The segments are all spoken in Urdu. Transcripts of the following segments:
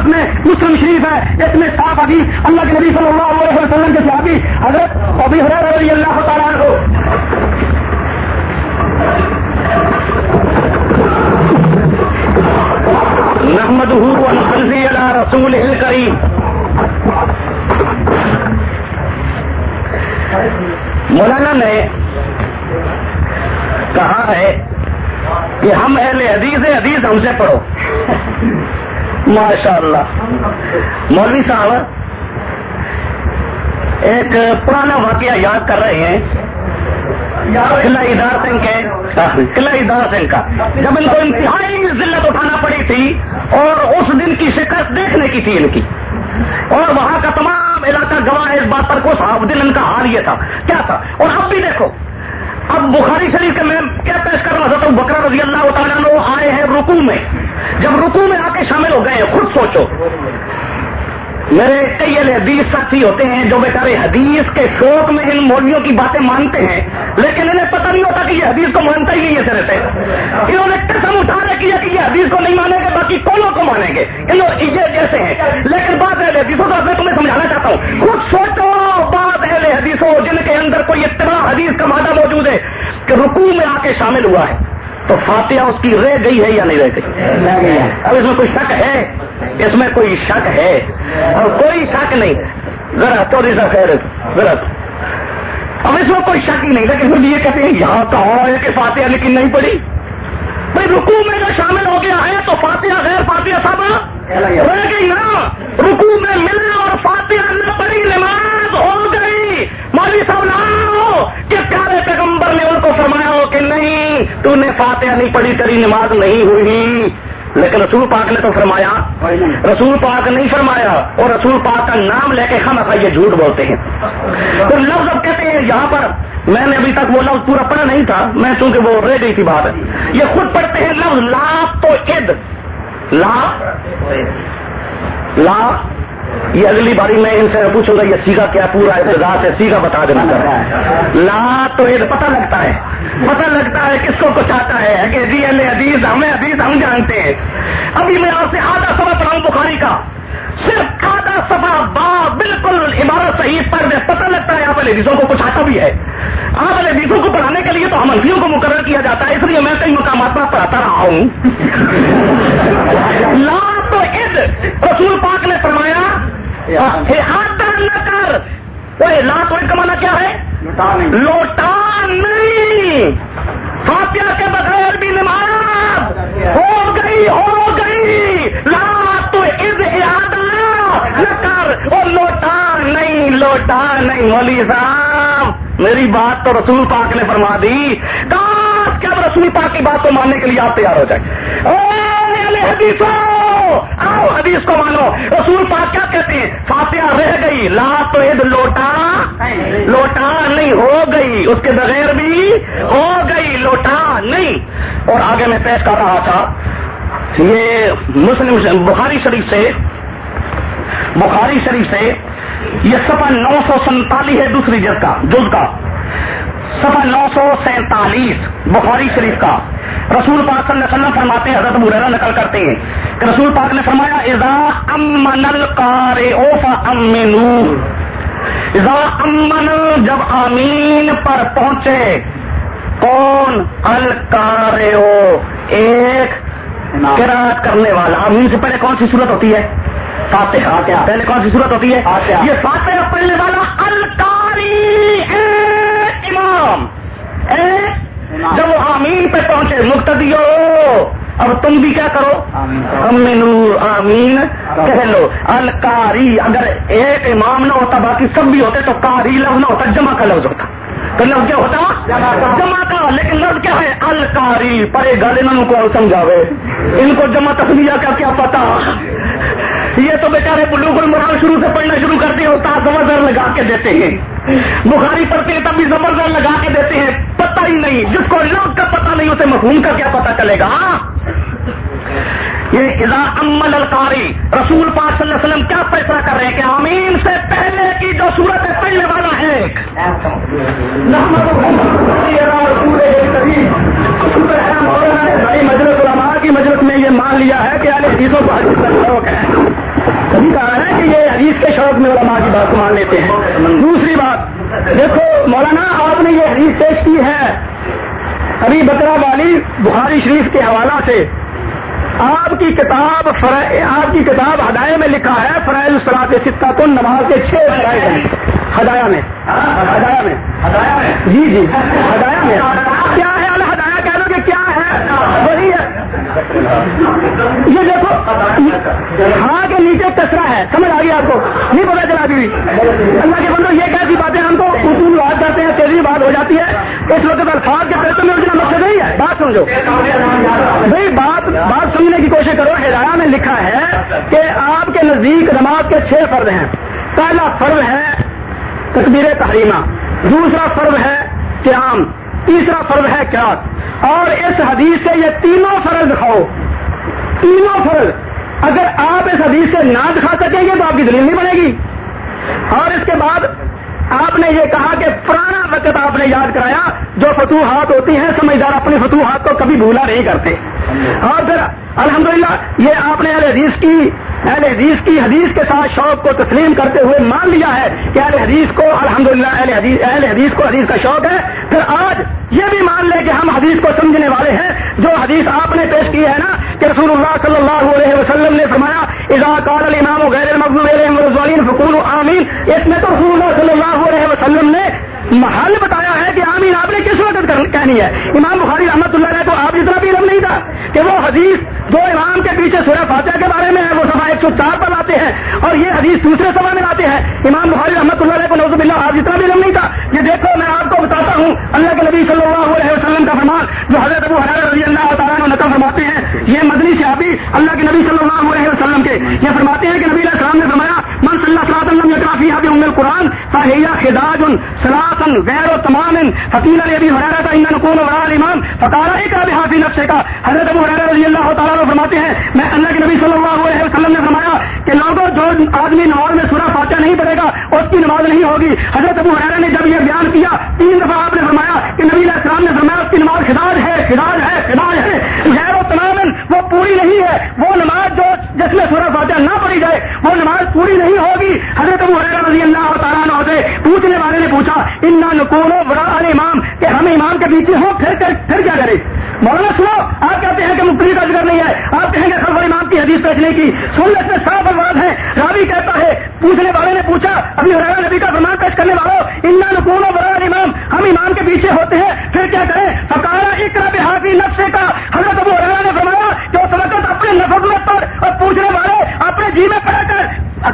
میں مسلم شریف ہے۔ اس میں صاف ابھی اللہ کے نبی صلی اللہ علیہ وسلم کے صحابی حضرت ابھی حضرت رضی اللہ تعالیٰ کو محمد ونصلي على رسوله الكريم مولانا نے کہا ہے کہ ہم اہل حدیث حدیث ہم سے پڑھو۔ ماشاء اللہ مولوی صاحب، ایک پرانا واقعہ یاد کر رہے ہیں۔ قلعہ ادار سنگھ کے۔ قلعہ ادار سنگھ کا۔ جب ان کو انتہائی ذلت اٹھانا پڑی تھی اور اس دن کی شکست دیکھنے کی تھی ان کی۔ اور وہاں کا تمام علاقہ گواہ ہے اس بات پر کو صاحب ان کا حال یہ تھا۔ کیا تھا؟ اور اب بھی دیکھو۔ اب بخاری شریف کے میں کیا پیش کر رہا تھا بکرا رضی اللہ تعالیٰ آئے ہیں رکو میں۔ جب رکو میں آ کے شامل ہو گئے ہیں، خود سوچو۔ میرے کئی حدیث ساتھی ہوتے ہیں جو بیچارے حدیث کے شوق میں ان مولویوں کی باتیں مانتے ہیں، لیکن انہیں پتہ نہیں ہوتا کہ یہ حدیث کو مانتا ہی نہیں ہے سے انہوں نے قسم اٹھا رکھی ہے کہ یہ حدیث کو نہیں مانیں گے، باقی کونوں کو مانیں گے؟ انہوں یہ جیسے ہیں۔ لیکن بات اہل حدیثوں کا میں تمہیں سمجھانا چاہتا ہوں۔ خود سوچو بات اہل حدیثوں جن کے اندر کوئی اتباع حدیث کا مادہ موجود ہے کہ رکوع میں آ کے شامل ہوا ہے۔ تو فاتحہ اس کی رہ گئی ہے یا نہیں رہ گئی؟ اب اس میں کوئی شک ہے؟ اس میں کوئی شک ہے؟ اور کوئی شک نہیں۔ ذرا چوری سا خیر ذرا۔ اب اس میں کوئی شک ہی نہیں لیکن پھر یہ کہتے ہیں یہاں کہاں ہے کہ فاتحہ لیکن نہیں پڑی بھائی رکو میں جو شامل ہو گیا ہے تو فاتحہ غیر فاتحہ سب رہ گئی نا۔ رکو میں ملے اور فاتحہ نہ پڑی نماز ہو گئی۔ مولوی صاحب نہ کہ پیارے پیغمبر نے ان کو فرمایا ہو کہ نہیں، تو نے فاتحہ نہیں پڑھی، تیری نماز نہیں ہوئی۔ لیکن رسول پاک نے تو فرمایا، رسول پاک نہیں فرمایا اور رسول پاک کا نام لے کے ہم یہ جھوٹ بولتے ہیں۔ تو لفظ اب کہتے ہیں، یہاں پر میں نے ابھی تک وہ لفظ پورا پڑھا نہیں تھا، میں چونکہ وہ رہ گئی تھی بات۔ یہ خود پڑھتے ہیں لفظ لا تو اد۔ لا۔ لا یہ اگلی باری میں ان سے پوچھوں گا، یہ سیگا کیا پورا ابتدا سے سیگا بتا دینا۔ لا تو عید پتہ لگتا ہے۔ پتہ لگتا ہے کس کو کچھ آتا ہے۔ کہ جی اللہ عزیز ہمیں عزیز ہم جانتے ہیں۔ ابھی میں آپ سے آدھا سبا پڑھاؤں بخاری کا۔ صرف آدھا سفا با بالکل عمارت صحیح پر دے پتہ لگتا ہے آپ علیزوں کو کچھ آتا بھی ہے۔ آپ علیزوں کو پڑھانے کے لیے تو ہم انفیوں کو مقرر کیا جاتا ہے، اس لیے میں کئی مقامات پر پڑھاتا رہا ہوں۔ لا عید رسول پاک نے فرمایا نہ کر۔ لا تو عید کا مانا کیا ہے؟ لوٹا نہیں۔ فاتحہ کے بغیر بھی نماز ہو گئی ہو گئی۔ لا تو عید نہ کر۔ اور لوٹا نہیں لوٹا نہیں۔ مولی صاحب میری بات تو رسول پاک نے فرما دی۔ کاش کیا رسول پاک کی بات کو ماننے کے لیے آپ تیار ہو جائیں۔ حدیث۔ آؤ، حدیث کو مانو۔ رسول پاک کیا کہتے ہیں؟ فاتحہ رہ گئی۔ لا تو عید لوٹا۔ لوٹا نہیں، ہو گئی۔ اس کے بغیر بھی ہو گئی لوٹا نہیں۔ اور آگے میں پیش کر رہا تھا، یہ مسلم بخاری شریف سے، بخاری شریف سے، یہ سفا نو سو سینتالیس ہے دوسری جز کا جز کا۔ سفا نو سو سینتالیس بخاری شریف کا۔ رسول پاک صلی اللہ علیہ وسلم فرماتے ہیں حضرت مرحرہ نقل کرتے ہیں کہ رسول پاک نے فرمایا اذا امن القار اوفا امنو اذا امن جب امین پر پہنچے کون؟ الکار ایک قرآت کرنے والا۔ امین سے پہلے کون سی صورت ہوتی ہے؟ فاتحہ۔ پہلے کون سی صورت ہوتی ہے؟ یہ فاتحہ پڑھنے والا امام جب وہ آمین پہ پہنچے مقتدی اب تم بھی کیا کرو؟ امین آمین۔ کہہ لو الکاری اگر ایک امام نہ ہوتا باقی سب بھی ہوتے تو کاری لفظ نہ ہوتا جمع کا لفظ ہوتا۔ تو لفظ کیا ہوتا؟ جمع کا لیکن لفظ کیا ہے؟ الکاری پرے گل انہوں کو سمجھاوے۔ ان کو جمع تصویر کا کیا پتا یہ تو بیچارے بلوغ المرام شروع سے پڑھنا شروع کرتے ہیں، استاد زبردر لگا کے دیتے ہیں۔ بخاری پڑھتے ہیں تب بھی زبردر لگا کے دیتے ہیں، پتہ ہی نہیں، جس کو لفظ کا پتہ نہیں، اسے مفہوم کا کیا پتہ چلے گا؟ یہ اذا امل القاری، رسول پاک صلی اللہ علیہ وسلم کیا فیصلہ کر رہے ہیں کہ امین سے پہلے کی جو صورت ہے، پہلے والا ہے مجلس علماء کی مجلس میں یہ مان لیا ہے کہ حدیثوں کو حدیث کا شوق ہے کبھی کہا ہے کہ یہ حدیث کے شوق میں علماء کی بات مان لیتے ہیں دوسری بات، دیکھو، مولانا، آپ نے یہ حدیث پیش کی ہے۔ ابھی بکرا والی بخاری شریف کے حوالہ سے۔ آپ کی کتاب آپ کی کتاب ہدایہ میں لکھا ہے فرائض الصلاط سکہ تو نماز کے چھ فرائض ہیں۔ ہدایا میں۔ ہدایا میں۔ جی جی۔ ہدایا میں۔ کیا ہے الہدایا کہہ لو کہ کیا ہے وہی ہے یہ دیکھو ہاں کے نیچے کچرا ہے، سمجھ آ گئی آپ کو؟ نہیں پتا چلا ابھی اللہ کے بندو، یہ کیسی باتیں ہم تو اصول بات کرتے ہیں، تیزی بات ہو جاتی ہے۔ اس وقت الفاظ کے پیسوں میں اٹھنا مقصد نہیں ہے۔ بات سمجھو۔ بھائی، بات بات سمجھنے کی کوشش کرو۔ ہدایہ میں لکھا ہے کہ آپ کے نزدیک نماز کے چھ فرد ہیں۔ پہلا فرد ہے تقبیر تحریمہ۔ دوسرا فرد ہے قیام۔ تیسرا فرض ہے کراط اور اس حدیث سے یہ تینوں فرض دکھاؤ۔ تینوں فرض۔ اگر آپ اس حدیث سے نہ دکھا سکیں گے تو آپ کی دلیل نہیں بنے گی۔ اور اس کے بعد آپ نے یہ کہا کہ پرانا وقت آپ نے یاد کرایا، جو فتوحات ہوتی ہیں، سمجھدار اپنی فتوحات کو کبھی بھولا نہیں کرتے۔ اور پھر الحمدللہ، یہ آپ نے اہل حدیث کی، اہل حدیث کی حدیث کے ساتھ شوق کو تسلیم کرتے ہوئے مان لیا ہے کہ اہل حدیث کو، الحمدللہ، اہل حدیث اہل حدیث کو حدیث کا شوق ہے۔ پھر آج یہ بھی مان لے کہ ہم حدیث کو سمجھنے والے ہیں۔ جو حدیث آپ نے پیش کی ہے نا کہ رسول اللہ صلی اللہ علیہ وسلم نے فرمایا، اذا قال الامام غیر المغضوب فقول آمین. اس میں تو رسول اللہ صلی اللہ علیہ وسلم نے محل بتایا ہے کہ آمین، آپ نے کس وقت کہنی ہے؟ امام بخاری رحمۃ اللہ علیہ تو آپ جتنا بھی علم نہیں تھا کہ وہ حدیث جو امام کے پیچھے سورہ فاتحہ کے بارے میں ہے، وہ سفا ایک سو چار پر لاتے ہیں اور یہ حدیث دوسرے سفا میں لاتے ہیں۔ امام بخاری رحمۃ اللہ علیہ کو نوزب اللہ آپ جتنا بھی علم نہیں تھا یہ دیکھو، میں آپ کو بتاتا ہوں، اللہ کے نبی صلی اللہ علیہ وسلم کا فرمان جو حضرت ابو حضرت رضی اللہ تعالیٰ نقل فرماتے ہیں، یہ مدنی صحابی اللہ کے نبی صلی اللہ علیہ وسلم کے، یہ فرماتے ہیں کہ نبی علیہ السلام نے فرمایا صلاح وسلم کافی حابی ام القرآن فہیا خداج سلاسن غیر و تمام۔ حکیل علی ابی حرارہ کا ان نقول ورا امام فقارا ایک ابھی حافی نفس کا۔ حضرت ابو حرارہ رضی اللہ تعالیٰ فرماتے ہیں، میں اللہ کے نبی صلی اللہ علیہ وسلم نے فرمایا کہ لوگوں، جو آدمی نماز میں سورہ فاتحہ نہیں پڑے گا، اس کی نماز نہیں ہوگی۔ حضرت ابو حرارہ نے جب یہ بیان کیا، تین دفعہ آپ نے فرمایا کہ نبی علیہ السلام نے فرمایا، اس کی نماز خداج ہے خداج ہے خداج ہے۔ غیر وہ پوری نہیں ہے۔ وہ نماز جو جس میں سورہ فاتحہ نہ پڑھی جائے، وہ نماز پوری نہیں ہوگی۔ حضرت ابو حرارہ رضی اللہ تعالیٰ عنہ سے پوچھنے والے نے پوچھا ان نقول بڑا امام کہ ہم امام کے پیچھے ہوں، پھر پھر کیا کرے مولانا سنو، آپ کہتے ہیں کہ مفتی کا ذکر نہیں ہے۔ آپ کہیں گے خبر امام کی حدیث پیش نہیں کی۔ سن میں صاف الفاظ ہے راوی کہتا ہے، پوچھنے والے نے پوچھا ابھی حرارہ نبی کا فرمان پیش کرنے والوں ان نقول بڑا امام ہم امام کے پیچھے ہوتے ہیں، پھر کیا کریں؟ فکارا اکرا بحافی نفسے کا۔ حضرت ابو حرارہ نے فرمایا کہ اس وقت اپنے نفر میں پر اور پوچھنے والے اپنے جی میں پڑھ کر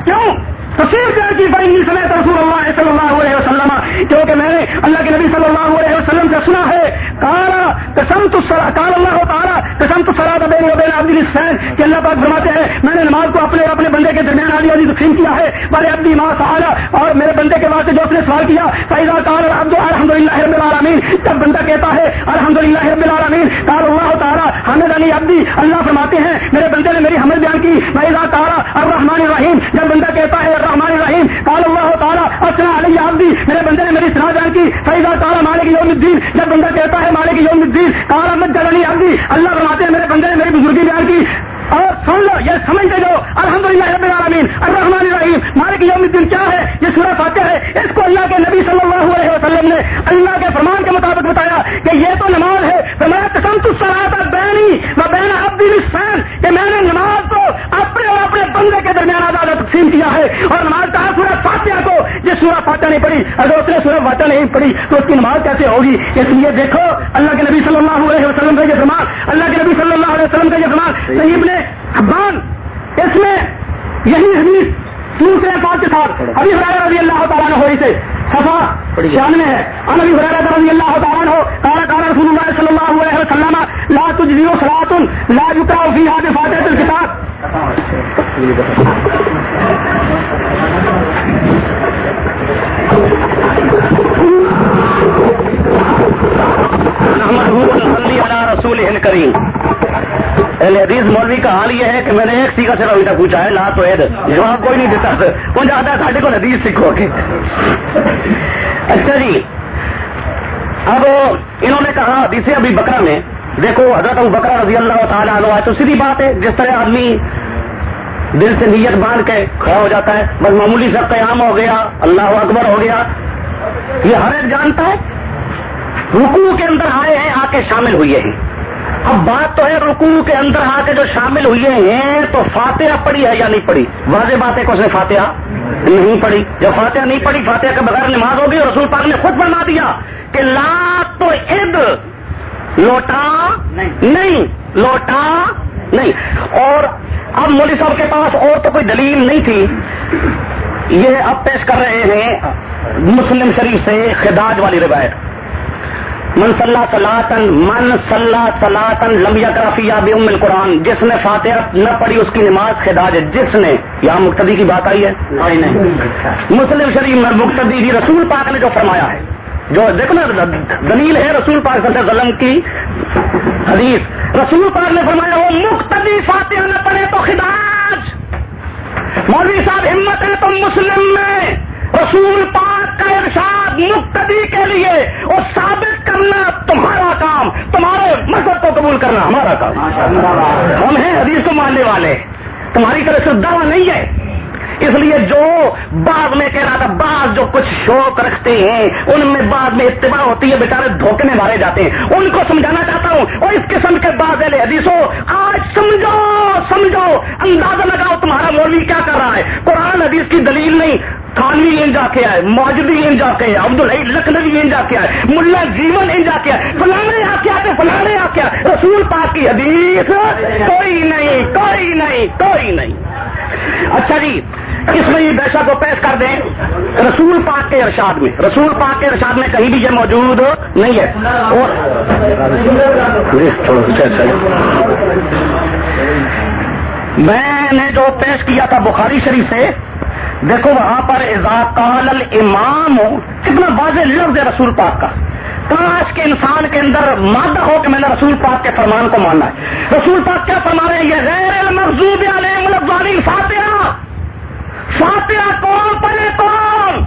کیوں؟ تصویر کر کی بڑی سمیت رسول اللہ صلی اللہ علیہ وسلم، کیونکہ میں نے اللہ کے نبی صلی اللہ علیہ وسلم سے سنا ہے کالا قسم تو کال اللہ تعالیٰ قسم تو سرا بین بین عبد الحسین، کہ اللہ پاک فرماتے ہیں، میں نے نماز کو اپنے اور اپنے بندے کے درمیان آدھی آدھی تقسیم کیا ہے بڑے ابدی ماں سہارا اور میرے بندے کے واسطے جو اس نے سوال کیا فیضا کال عبد الحمد للہ رب العالمین جب بندہ کہتا ہے الحمد للہ رب العالمین کال اللہ تعالیٰ، حامد علی ابدی اللہ فرماتے ہیں، میرے بندے نے میری حمد بیان کی فیضا تعالیٰ الرحمن الرحیم جب بندہ کہتا ہے الرحمن الرحیم. کال اللہ تعالیٰ اسلام علی عبدی. میرے بندے نے میری صلاح بیان کی. فیضا تعالیٰ مالک یوم الدین جب بندہ کہتا ہے مالک یوم الدین کال احمد جلنی عبدی اللہ فرماتے ہیں، میرے بندے نے میری بزرگی بیان کی. اور سن لو، یہ سمجھتے جو الحمد للہ رب العالمین. الرحمن الرحیم. مالک یوم الدین کیا ہے؟ یہ سورہ فاتح ہے. اس کو اللہ کے نبی صلی اللہ علیہ وسلم نے اللہ کے فرمان کے مطابق بتایا کہ یہ تو نماز ہے. فرمایا قسم تو سرات بینی و بین عبد السان کہ میں نے نماز کو اپنے اور اپنے بندے کے درمیان آزاد تقسیم کیا ہے اور نماز کہا سورہ فاتحہ کو یہ سورہ فاتحہ نہیں پڑھی اگر اس نے سورہ فاتحہ نہیں پڑھی تو اس کی نماز کیسے ہوگی؟ اس لیے دیکھو اللہ کے نبی صلی اللہ علیہ وسلم کا یہ فرمان اللہ کے نبی صلی اللہ علیہ وسلم کا یہ فرمان صحیح نے ابان اس میں یہی حدیث دوسرے پاک کے ساتھ ابھی حرارہ رضی اللہ تعالیٰ ہوئی سے سفا میں ہے۔ ان ابھی حرارہ رضی اللہ تعالیٰ ہو کالا کالا رسول اللہ صلی اللہ علیہ وسلم لا تجزیو صلاتن لا یکرا فی حاد فاتحۃ الکتاب حدیث کا حال یہ ہے کہ میں نے ایک سیکھا سے ابھی تک پوچھا ہے، لا تو عید۔ جواب کوئی نہیں دیتا۔ وہ جاتا ہے ساڈے کو حدیث سیکھو گے اچھا جی اب انہوں نے کہا حدیث ابھی بکرا میں، دیکھو حضرت ابو بکرا رضی اللہ تعالیٰ عنہ تو سیدھی بات ہے، جس طرح آدمی دل سے نیت باندھ کے کھڑا ہو جاتا ہے، بس معمولی سا قیام ہو گیا، اللہ اکبر ہو گیا۔ یہ ہر ایک جانتا ہے رکو کے اندر آئے ہیں، آ کے شامل ہوئے ہیں۔ اب بات تو ہے رکو کے اندر آ کے جو شامل ہوئے ہیں تو فاتحہ پڑی ہے یا نہیں پڑی واضح بات ہے کہ اس نے فاتحہ نہیں پڑی جب فاتحہ نہیں پڑی فاتحہ کے بغیر نماز ہوگی رسول پاک نے خود فرما دیا کہ لا تو عید لوٹا نہیں۔ لوٹا نہیں۔ اور اب مودی صاحب کے پاس اور تو کوئی دلیل نہیں تھی۔ یہ اب پیش کر رہے ہیں مسلم شریف سے خداج والی روایت۔ من صلاح سلاطن من صلاح سلاطن لمبیا کرافیہ بے ام القرآن، جس نے فاتحہ نہ پڑھی اس کی نماز خداج ہے، جس نے یہاں مقتدی کی بات آئی ہے؟ مسلم شریف میں مقتدی جی رسول پاک نے جو فرمایا ہے، جو دیکھو نا، دلیل ہے رسول پاک صلی اللہ علیہ وسلم کی حدیث۔ رسول پاک نے فرمایا، وہ مقتدی فاتحہ نہ پڑھے تو خداج۔ مولوی صاحب، ہمت ہے تو مسلم میں۔ رسول پاک کا ارشاد مقتدی کے لیے وہ ثابت کرنا تمہارا کام، تمہارے مذہب کو قبول کرنا ہمارا کام۔ ہم ہیں حدیث کو ماننے والے۔ تمہاری طرف سے دعویٰ نہیں ہے۔ اس لیے جو بعد میں کہہ رہا تھا، بعض جو کچھ شوق رکھتے ہیں، ان میں بعد میں اتباع ہوتی ہے، بیچارے دھوکے میں مارے جاتے ہیں۔ ان کو سمجھانا چاہتا ہوں، اور اس قسم کے بعد حدیثوں آج سمجھو سمجھو، اندازہ لگاؤ تمہارا مولوی کیا کر رہا ہے۔ قرآن حدیث کی دلیل نہیں خانوی ان جا کے آئے موجودی ان جا کے عبد الحی لکھنوی ان جا کے آئے، ملا جیون ان جا کے آئے، فلانے آ کے آتے، فلانے آ کے رسول پاک کی حدیث، کوئی نہیں کوئی نہیں کوئی نہیں۔ اچھا جی اس میں یہ بیشا کو پیش کر دیں؟ رسول پاک کے ارشاد میں۔ رسول پاک کے ارشاد میں کہیں بھی یہ موجود نہیں ہے۔ اور میں نے جو پیش کیا تھا بخاری شریف سے، دیکھو وہاں پر قال الامام، کتنا واضح لفظ ہے رسول پاک کا۔ کاش کے انسان کے اندر مادہ ہو کہ میں نے رسول پاک کے فرمان کو ماننا ہے۔ رسول پاک کیا فرما رہے ہیں؟ یہ غیر المحضوب علیہ فاتحہ۔ فاتحہ کون پڑھے کون؟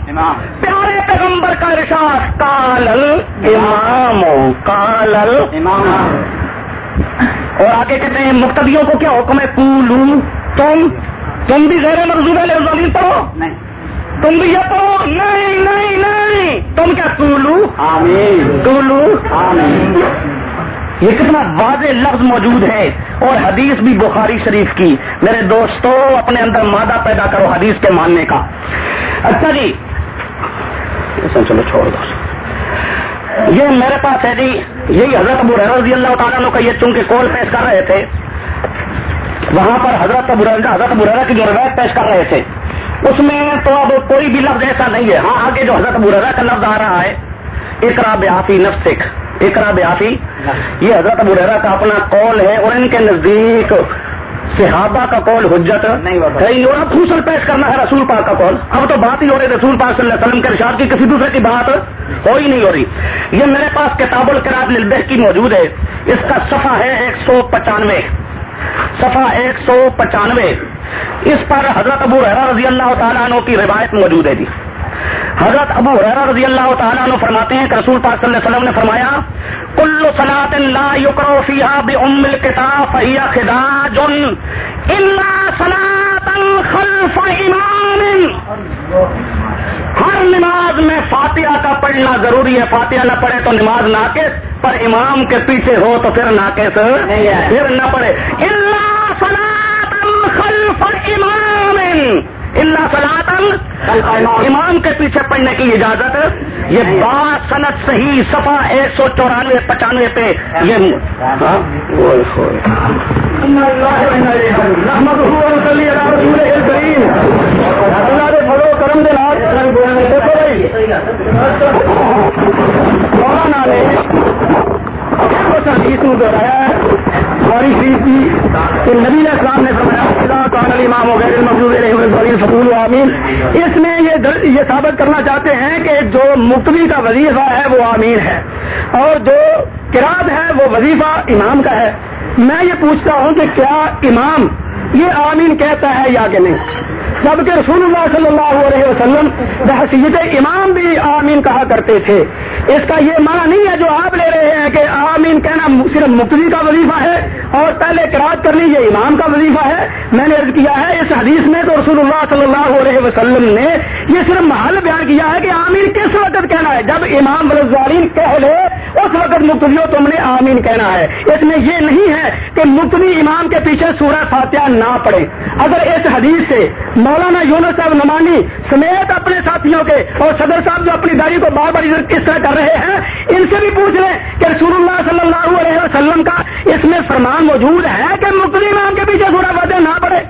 پیارے پیغمبر کا رشاس کال امام۔ کال امام۔ اور آگے کہتے ہیں مقتدیوں کو کیا حکم ہے؟ پولو تم۔ تم بھی غیر مرزوب ہے پڑھو۔ تم بھی یہ پڑھو۔ نہیں نہیں نہیں۔ تم کیا تولو تولو یہ کتنا واضح لفظ موجود ہے اور حدیث بھی بخاری شریف کی۔ میرے دوستوں اپنے اندر مادہ پیدا کرو حدیث کے ماننے کا۔ اچھا جی چلو چھوڑ دو۔ یہ میرے پاس ہے جی یہی حضرت ابو رضی اللہ تعالیٰ کا یہ چونکہ کال پیش کر رہے تھے، وہاں پر حضرت ابو حضرت برا کی جو روایت پیش کر رہے تھے، اس میں تو اب کوئی بھی لفظ ایسا نہیں ہے۔ ہاں آگے جو حضرت برا کا لفظ آ رہا ہے، اقرا بیافی نفسک۔ اقرا بیافی یہ حضرت برا کا اپنا قول ہے اور ان کے نزدیک صحابہ کا قول حجت۔ نہیں ہو رہا خوشل پیش کرنا ہے رسول پاک کا قول۔ اب تو بات ہی ہو رہی رسول پاک صلی اللہ علیہ وسلم کے ارشاد کی کسی دوسرے کی بات ہو ہی نہیں ہو رہی۔ یہ میرے پاس کتاب القراب للبہ کی موجود ہے۔ اس کا صفحہ ہے ایک سو پچانوے۔ صفحہ ایک سو پچانوے۔ اس پر حضرت ابو رضی اللہ تعالیٰ عنہ کی روایت موجود ہے جی۔ حضرت ابو حرا رضی اللہ تعالیٰ عنہ فرماتے ہیں کہ رسول پاک صلی اللہ علیہ وسلم نے فرمایا کل صلاۃ لا یقرو فیها بام الکتاب فهي خداج الا صلاۃ خلف امام۔ ہر نماز میں فاتحہ کا پڑھنا ضروری ہے فاتحہ نہ پڑھے تو نماز ناقص پر امام کے پیچھے ہو تو پھر ناقص۔ پھر نہ پڑھے۔ اللہ سلاد خلف امام۔ اللہ سلاد امام کے پیچھے پڑھنے کی اجازت۔ یہ بات صنعت صحیح صفا ایک سو چورانوے، پچانوے پہ یہ ہاں؟ مولانا نے حدیث میں دہرایا ہے ہماری شریف کی کہ نبی اسلام نے فرمایا کان امام وغیرہ مزدور آمین فکول آمین اس میں یہ در... یہ ثابت کرنا چاہتے ہیں کہ جو مقتبی کا وظیفہ ہے وہ آمین ہے اور جو کراد ہے وہ وظیفہ امام کا ہے۔ میں یہ پوچھتا ہوں کہ کیا امام یہ آمین کہتا ہے یا کہ نہیں؟ جبکہ رسول اللہ صلی اللہ علیہ وسلم بحثیت امام بھی آمین کہا کرتے تھے۔ اس کا یہ معنی نہیں ہے جو آپ لے رہے ہیں کہ آمین کہنا صرف مقتدی کا وظیفہ ہے اور پہلے کراط کر لیجیے امام کا وظیفہ ہے۔ میں نے عرض کیا ہے، اس حدیث میں تو رسول اللہ صلی اللہ علیہ وسلم نے یہ صرف محل بیان کیا ہے کہ آمین کس وقت کہنا ہے۔ جب امام ولزارین کہہ لے، اس وقت مقتدیوں تم نے آمین کہنا ہے۔ اس میں یہ نہیں ہے کہ مقتدی امام کے پیچھے سورہ فاتحہ نہ پڑے اگر اس حدیث سے مولانا یونس صاحب نمانی سمیت اپنے ساتھیوں کے اور صدر صاحب جو اپنی داری کو بار بار کس طرح کر رہے ہیں ان سے بھی پوچھ لیں کہ رسول اللہ صلی اللہ علیہ وسلم کا اس میں فرمان موجود ہے کہ مقدم امام کے پیچھے سورہ فاتح نہ پڑے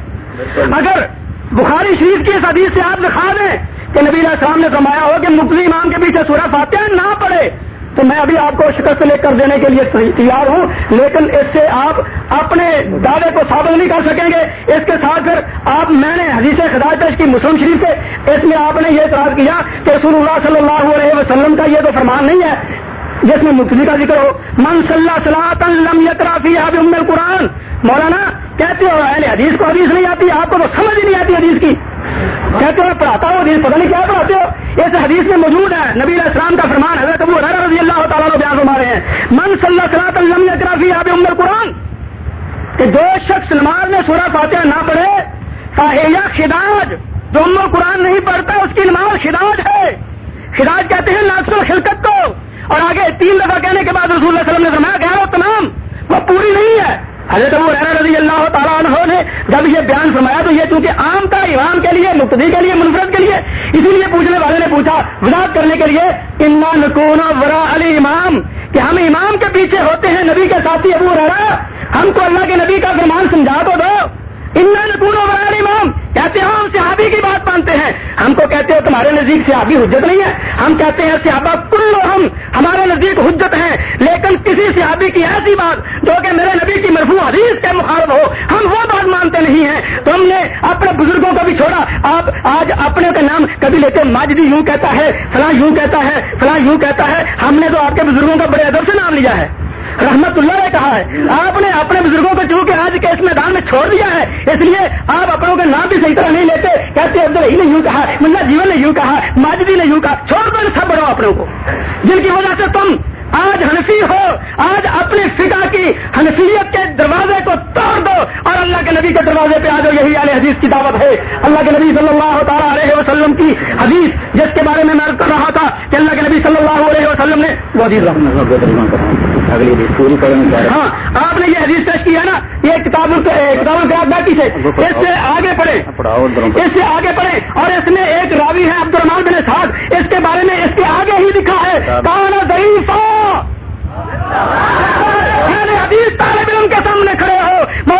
اگر بخاری شریف کی اس حدیث سے آپ دکھا دیں کہ نبی علیہ السلام نے فرمایا ہو کہ مقدم امام کے پیچھے سورہ فاتح نہ پڑے تو میں ابھی آپ کو شکست لے کر دینے کے لیے تیار ہوں، لیکن اس سے آپ اپنے دعوے کو ثابت نہیں کر سکیں گے۔ اس کے ساتھ پھر آپ، میں نے حدیث خدا پیش کی مسلم شریف سے اس میں آپ نے یہ اعتراض کیا کہ رسول اللہ صلی اللہ علیہ وسلم کا یہ تو فرمان نہیں ہے جس میں مفتی کا ذکر ہو۔ من صلی صلاح لم یترافی آپ ام القرآن مولانا کہتے ہو اہل حدیث کو حدیث نہیں آتی، آپ کو تو سمجھ ہی نہیں آتی حدیث کی۔ کہتے ہو پڑھاتا ہوں، حدیث پتہ نہیں کیا پڑھاتے ہو۔ اس حدیث میں موجود ہے، نبی علیہ السلام کا فرمان، حضرت ابو رضی اللہ تعالیٰ کو بیان ہمارے ہیں۔ من صلی صلاح لم یترافی آپ ام قرآن کہ جو شخص نماز میں سورہ فاتحہ نہ پڑھے، فاہیہ خداج، جو ام قرآن نہیں پڑھتا، اس کی نماز خداج ہے۔ خداج کہتے ہیں ناقص الخلقت کو۔ اور آگے تین دفعہ کہنے کے بعد رسول اللہ علیہ وسلم نے فرمایا، کہ وہ تمام وہ پوری نہیں ہے۔ حضرت ابو رضی اللہ تعالیٰ عنہ نے جب یہ بیان فرمایا تو یہ چونکہ عام کا امام کے لیے، مقتدی کے لیے، منفرد کے لیے، اسی لیے پوچھنے والے نے پوچھا، وضاحت کرنے کے لیے، انا نکونا ورا علی امام کہ ہم امام کے پیچھے ہوتے ہیں نبی کے ساتھی ابو رحرا ہم کو اللہ کے نبی کا فرمان سمجھا تو دو۔ نکون امام کہتے ہیں ہم صحابی کی بات مانتے ہیں۔ ہم کو کہتے ہو تمہارے نزدیک صحابی حجت نہیں ہے۔ ہم کہتے ہیں صحابہ کل ہم ہمارے نزدیک حجت ہیں۔ لیکن کسی صحابی کی ایسی بات جو کہ میرے نبی کی مرفوع حدیث کے مخالف ہو، ہم وہ بات مانتے نہیں ہیں۔ تو ہم نے اپنے بزرگوں کو بھی چھوڑا۔ آپ آج اپنے کا نام کبھی لیتے ماجدی یوں کہتا ہے، فلاں یوں کہتا ہے، فلاں یوں کہتا ہے۔ ہم نے تو آپ کے بزرگوں کا بڑے ادب سے نام لیا ہے۔ رحمت اللہ نے کہا ہے۔ آپ نے اپنے بزرگوں کو چونکہ آج کے اس میدان میں چھوڑ دیا ہے، اس لیے آپ اپنوں کے نام بھی صحیح طرح نہیں لیتے۔ کہتے عبد الحی نے یوں کہا، ملا جیون نے یوں کہا ماجدی نے یوں کہا۔ چھوڑ دو سب بڑھو اپنوں کو۔ جن کی وجہ سے تم آج ہنسی ہو، آج اپنی فکا کی ہنسیت کے دروازے کو توڑ دو اور اللہ کے نبی کے دروازے پہ آ جاؤ، یہی علیہ حدیث کی دعوت ہے۔ اللہ کے نبی صلی اللہ تعالیٰ علیہ وسلم کی حدیث، جس کے بارے میں میں کر رہا تھا کہ اللہ کے نبی صلی اللہ علیہ وسلم نے وہ ہاں آپ نے یہ حدیث پیش کیا نا یہ کتاب کتاب باقی سے اس سے آگے پڑھے اس سے آگے پڑھے اور اس میں ایک راوی ہے عبد الرحمان بن صاحب اس کے بارے میں اس کے آگے ہی لکھا ہے کانا ضعیفہ اہل حدیث طالب علم کے سامنے کھڑے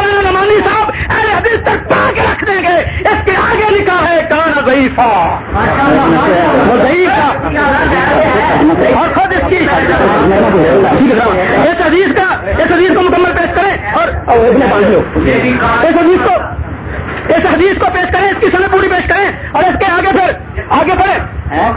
مولانا نمانی صاحب، اہل حدیث تک پا کے رکھ دیں گے۔ اس کے آگے لکھا ہے، کان ضعیفہ وہ ضعیف اور خود اس کی اس حدیث کا اس حدیث کو مکمل پیش کریں اور اس حدیث کو اس حدیث کو پیش کریں، اس کی سمے پوری پیش کریں اور اس کے آگے پھر آگے بڑھے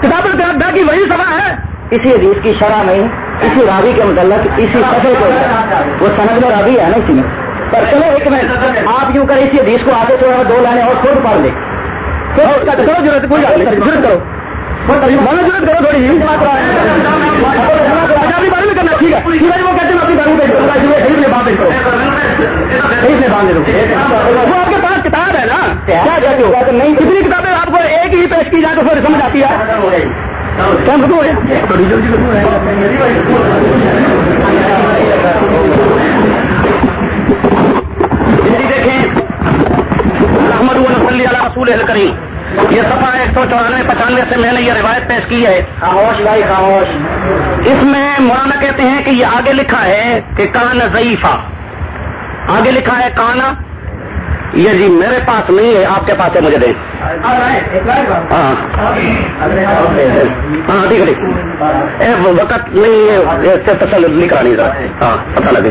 کتاب الدا کی وہی سبھا ہے۔ اسی حدیث کی شرح میں اسی راوی کے متعلق، اسی فصل کو وہ سند میں راوی ہے نا، اسی میں۔ پر چلو ایک منٹ آپ یوں کریں اسی حدیث کو آگے تھوڑا دو لانے اور خود پڑھ لیں۔ ضرورت کوئی بات نہیں۔ ضرورت کرو۔ ضرورت کرو تھوڑی اپنی بارے میں کرنا ٹھیک ہے۔ وہ کہتے ہیں اپنی بارے میں وہ آپ کے پاس کتاب ہے نا۔ کیا کہتے ہو نہیں؟ کتنی کتابیں آپ کو ایک ہی پیش کی جائے تو پھر سمجھ آتی ہے۔ دیکھیں۔ محمد صلی اللہ رسول کریم۔ یہ سفا ایک سو چورانوے پچانوے سے میں نے یہ روایت پیش کی ہے۔ خاموش بھائی خاموش۔ اس میں مولانا کہتے ہیں کہ یہ آگے لکھا ہے کہ کان ضعیفہ۔ آگے لکھا ہے کانا یہ جی میرے پاس نہیں ہے آپ کے پاس ہے مجھے دیں۔ ہاں۔ ہاں ٹھیک ہے وقت نہیں ہے تسلی کرانی۔ ہاں پتہ لگے۔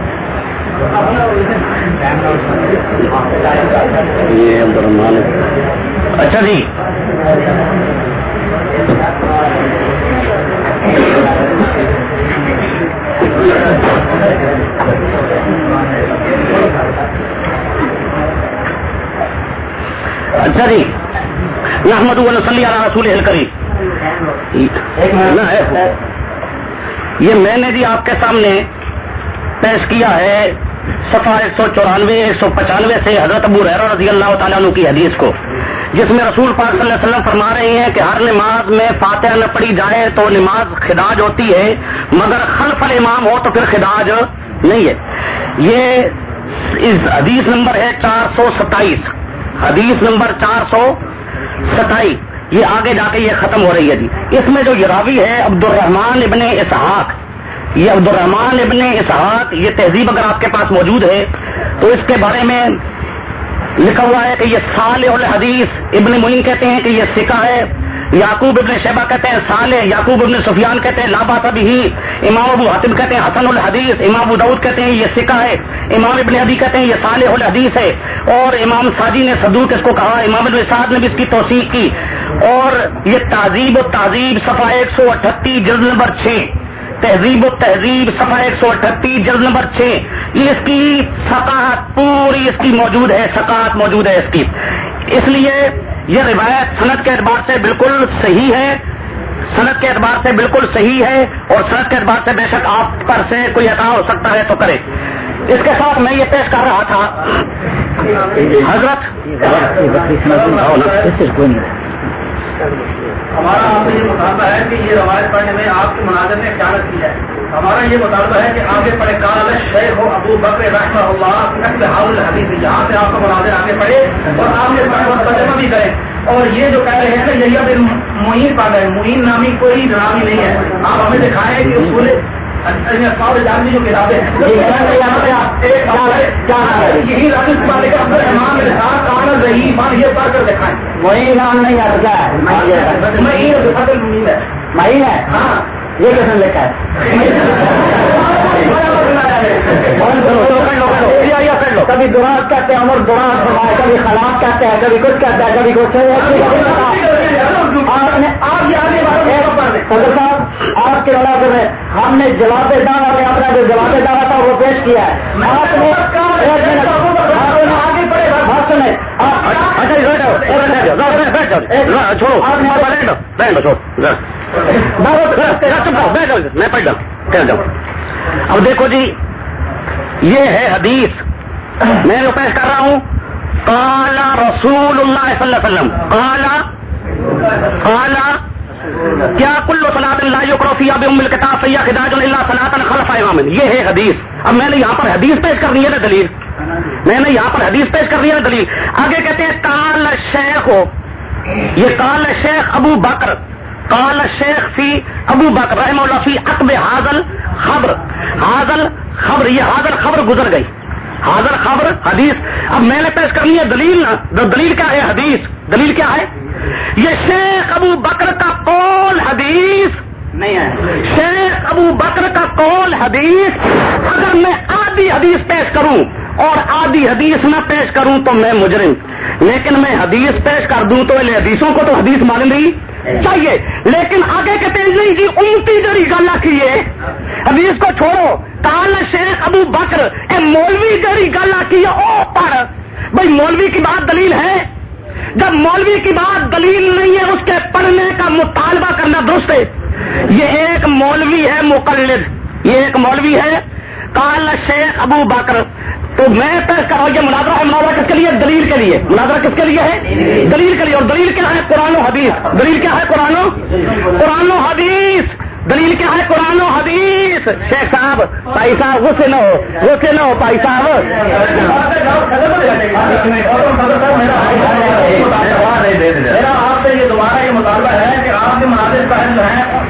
یہ عبد اچھا جی۔ اچھا جی۔ محمد صلی اللہ رسول کری یہ میں نے جی آپ کے سامنے پیش کیا ہے۔ صفحہ ایک سو چورانوے، ایک سو پچانوے سے حضرت ابو رحر رضی اللہ تعالیٰ عنہ کی حدیث کو، جس میں رسول پاک صلی اللہ علیہ وسلم فرما رہے ہیں کہ ہر نماز میں فاتحہ نہ پڑی جائے تو نماز خداج ہوتی ہے، مگر خلف الامام ہو تو پھر خداج نہیں ہے۔ یہ اس حدیث نمبر ہے چار سو ستائیس۔ حدیث نمبر چار سو ستائیس یہ آگے جا کے یہ ختم ہو رہی ہے جی۔ اس میں جو یہ راوی ہے عبد الرحمان ابن اسحاق۔ یہ عبد الرحمان ابن اسحاق، یہ تہذیب اگر آپ کے پاس موجود ہے، تو اس کے بارے میں لکھا ہوا ہے کہ یہ سال الحدیث ابن معین کہتے ہیں کہ یہ سکھا ہے۔ یعقوب ابن شیبہ کہتے ہیں سال یعقوب ابن سفیان کہتے ہیں لابا تبھی امام ابو حاتم کہتے ہیں حسن الحدیث۔ امام ابو دعود کہتے ہیں یہ سکھا ہے۔ امام ابن حدی کہتے ہیں یہ سال الحدیث ہے۔ اور امام ساجی نے صدوق اس کو کہا؟ امام ابن سعد نے بھی اس کی توثیق کی۔ اور یہ تہذیب و تہذیب صفحہ ایک سو اٹھتی جلد نمبر چھ۔ تہذیب و تہذیب، صفحہ ایک سو اٹھتی جلد نمبر چھ۔ اس کی ثقافت پوری اس کی موجود ہے ثقافت موجود ہے اس کی۔ اس لیے یہ روایت صنعت کے اعتبار سے بالکل صحیح ہے۔ صنعت کے اعتبار سے بالکل صحیح ہے اور صنعت کے اعتبار سے بے شک آپ پر سے کوئی عطا ہو سکتا ہے تو کرے۔ اس کے ساتھ میں یہ پیش کر رہا تھا۔ حضرت ہمارا آپ سے یہ مطالبہ ہے کہ یہ روایت پڑھنے میں آپ کے مناظر نے خیالت کی ہے؟ ہمارا یہ مطالبہ ہے کہ آگے پڑھے کال شیخ ہو ابو بکر رحمہ اللہ نقل حاول حدیث جہاں سے آپ کا مناظر آگے پڑھے اور آپ آگے پڑھے اور ترجمہ بھی کریں اور یہ جو کہہ رہے ہیں نا یہ معین پا گئے معین نامی کوئی نامی نہیں ہے۔ آپ ہمیں دکھائیں کہ اصول یہی وہی نام نہیں آتا ہے مئی ہے ہاں یہ کیسے لکھا ہے کبھی دراز کہتے ہیں عمر دراز فرمائے کبھی خلاف کہتے ہیں کبھی کچھ کہتے ہیں کبھی کچھ آپ نے آپ صدر صاحب آپ کے علاقے میں ہم نے جواب دعویٰ میں اپنا جو جواب دعویٰ تھا وہ پیش کیا ہے۔ آپ نے آگے بڑھے بات سنیں۔ میں پڑھ جاؤں اب دیکھو جی یہ ہے حدیث۔ میں جو پیش کر رہا ہوں کالا رسول اللہ صلی اللہ علیہ وسلم۔ کالا کالا کیا کلو صلاح اللہ یقرفی اب ام الکتاب سیاح خداج اللہ صلاح خلف امام؟ یہ ہے حدیث. اب میں نے یہاں پر حدیث پیش کر دی ہے نا دلیل. میں نے یہاں پر حدیث پیش کر دی ہے نا دلیل. آگے کہتے ہیں کال شیخ ہو. یہ کال شیخ ابو بکر. کال شیخ فی ابو بکر رحم اللہ فی اقب حاضل خبر. حاضل خبر. یہ حاضل خبر گزر گئی. حاضر خبر حدیث. اب میں نے پیش کرنی ہے دلیل نا. دلیل کیا ہے حدیث؟ دلیل کیا ہے؟ یہ شیخ ابو بکر کا قول حدیث. نہیں ہے. شیخ ابو بکر کا قول حدیث. اگر میں آدھی حدیث پیش کروں اور آدھی حدیث نہ پیش کروں تو میں مجرم۔ لیکن میں حدیث پیش کر دوں تو حدیثوں کو تو حدیث مان لی چاہیے۔ لیکن آگے کہتے ہیں، نہیں جی اونتی جڑی گل آخیے حدیث کو چھوڑو۔ کال شیخ ابو بکر اے مولوی جڑی گل آخی ہے، او پر۔ بھائی، مولوی کی بات دلیل ہے؟ جب مولوی کی بات دلیل نہیں ہے، اس کے پڑھنے کا مطالبہ کرنا درست ہے۔ یہ ایک مولوی ہے، مقلد۔ یہ ایک مولوی ہے کال شیخ ابو بکر، تو میں پیش کر رہا ہوں یہ مناظرہ ہے، مناظرہ کس کے لیے؟ دلیل کے لیے۔ مناظرہ کس کے لیے ہے؟ دلیل کے لیے۔ اور دلیل کیا ہے؟ قرآن و حدیث۔ دلیل کیا ہے؟ قرآن و قرآن و حدیث۔ دلیل کیا ہے؟ قرآن و حدیث۔ شیخ صاحب، بھائی صاحب، غصے نہ ہو، غصے نہ ہو، بھائی صاحب۔ میرا آپ سے یہ دعا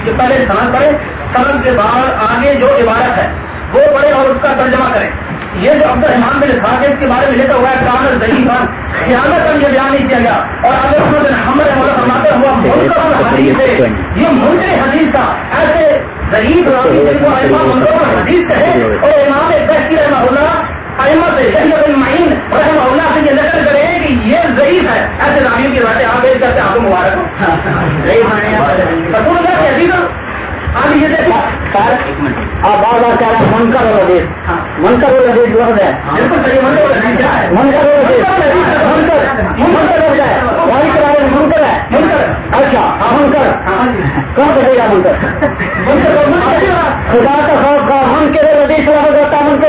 جو پہلے سند پڑھے سند کے بعد آگے جو عبارت ہے۔ وہ پڑھے اور اس کا ترجمہ کریں۔ یہ جو عبد الرحمان بن اس کے بارے میں لکھا ہوا ہے کامل ذہی خان خیانت کر یہ بیان نہیں کیا گیا۔ اور اگر محمد بن حمد مولا فرماتے ہوا منکر الحدیث ہے۔ یہ منکر حدیث کا۔ ایسے ضعیف راوی کو ائمہ منکر الحدیث کہے اور امام بہتی رحمہ اللہ سے شہید بن معین رحمہ اللہ سے یہ نقل کرے کہ یہ ضعیف ہے۔ ایسے راویوں کی باتیں آپ ایک کرتے آپ کو مبارک ہو۔ کے بار بار کہہ رہے ہیں منکر الحدیث منکر الحدیث لفظ ہے بالکل صحیح منکر الحدیث کیا ہے منکر الحدیث منکر منکر لفظ ہے وہی کرا رہے منکر ہے اچھا منکر کون کہے گا منکر خدا کا خوف کا منکر الحدیث لفظ ہوتا اس کے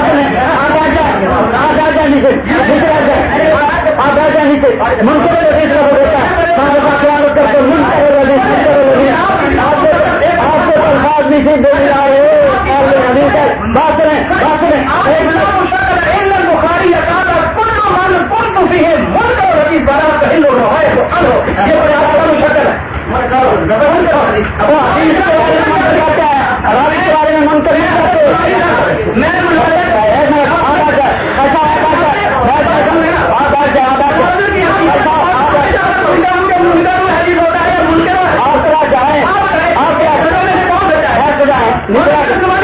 سنیں آپ آ جائیں نیچے نیچے آ جائیں نیچے منکر الحدیث لفظ ہوتا ہے صاحب کا خیال رکھ کر منکر الحدیث منکر الحدیث آپ کو آپ کو نہیں سے دے رہا ہے بات ایک منٹ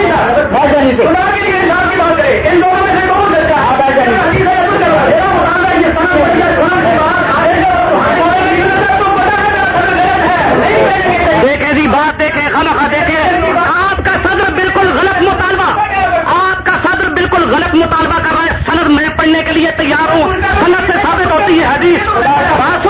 جی بات دیکھیں خامخواہ دیکھیں۔ آپ کا صدر بالکل غلط مطالبہ۔ آپ کا صدر بالکل غلط مطالبہ کر رہا ہے۔ سند میں پڑھنے کے لیے تیار ہوں۔ سند سے ثابت ہوتی ہے حدیث۔ بات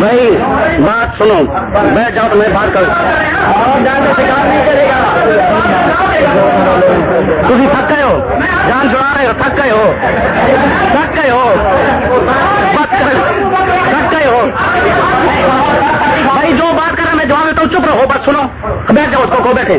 بھائی، بات سنو بیٹھ جاؤ تو میں بات کروں۔ تھی تھک گئے ہو، جان چھڑا رہے ہو، تھک گئے ہو۔ تھک گئے ہو۔ تھک گئے ہو۔ بھائی، جو بات کر رہا میں جواب دیتا ہوں، چپ رہو بس سنو۔ بیٹھ جاؤ اس کو بیٹھے۔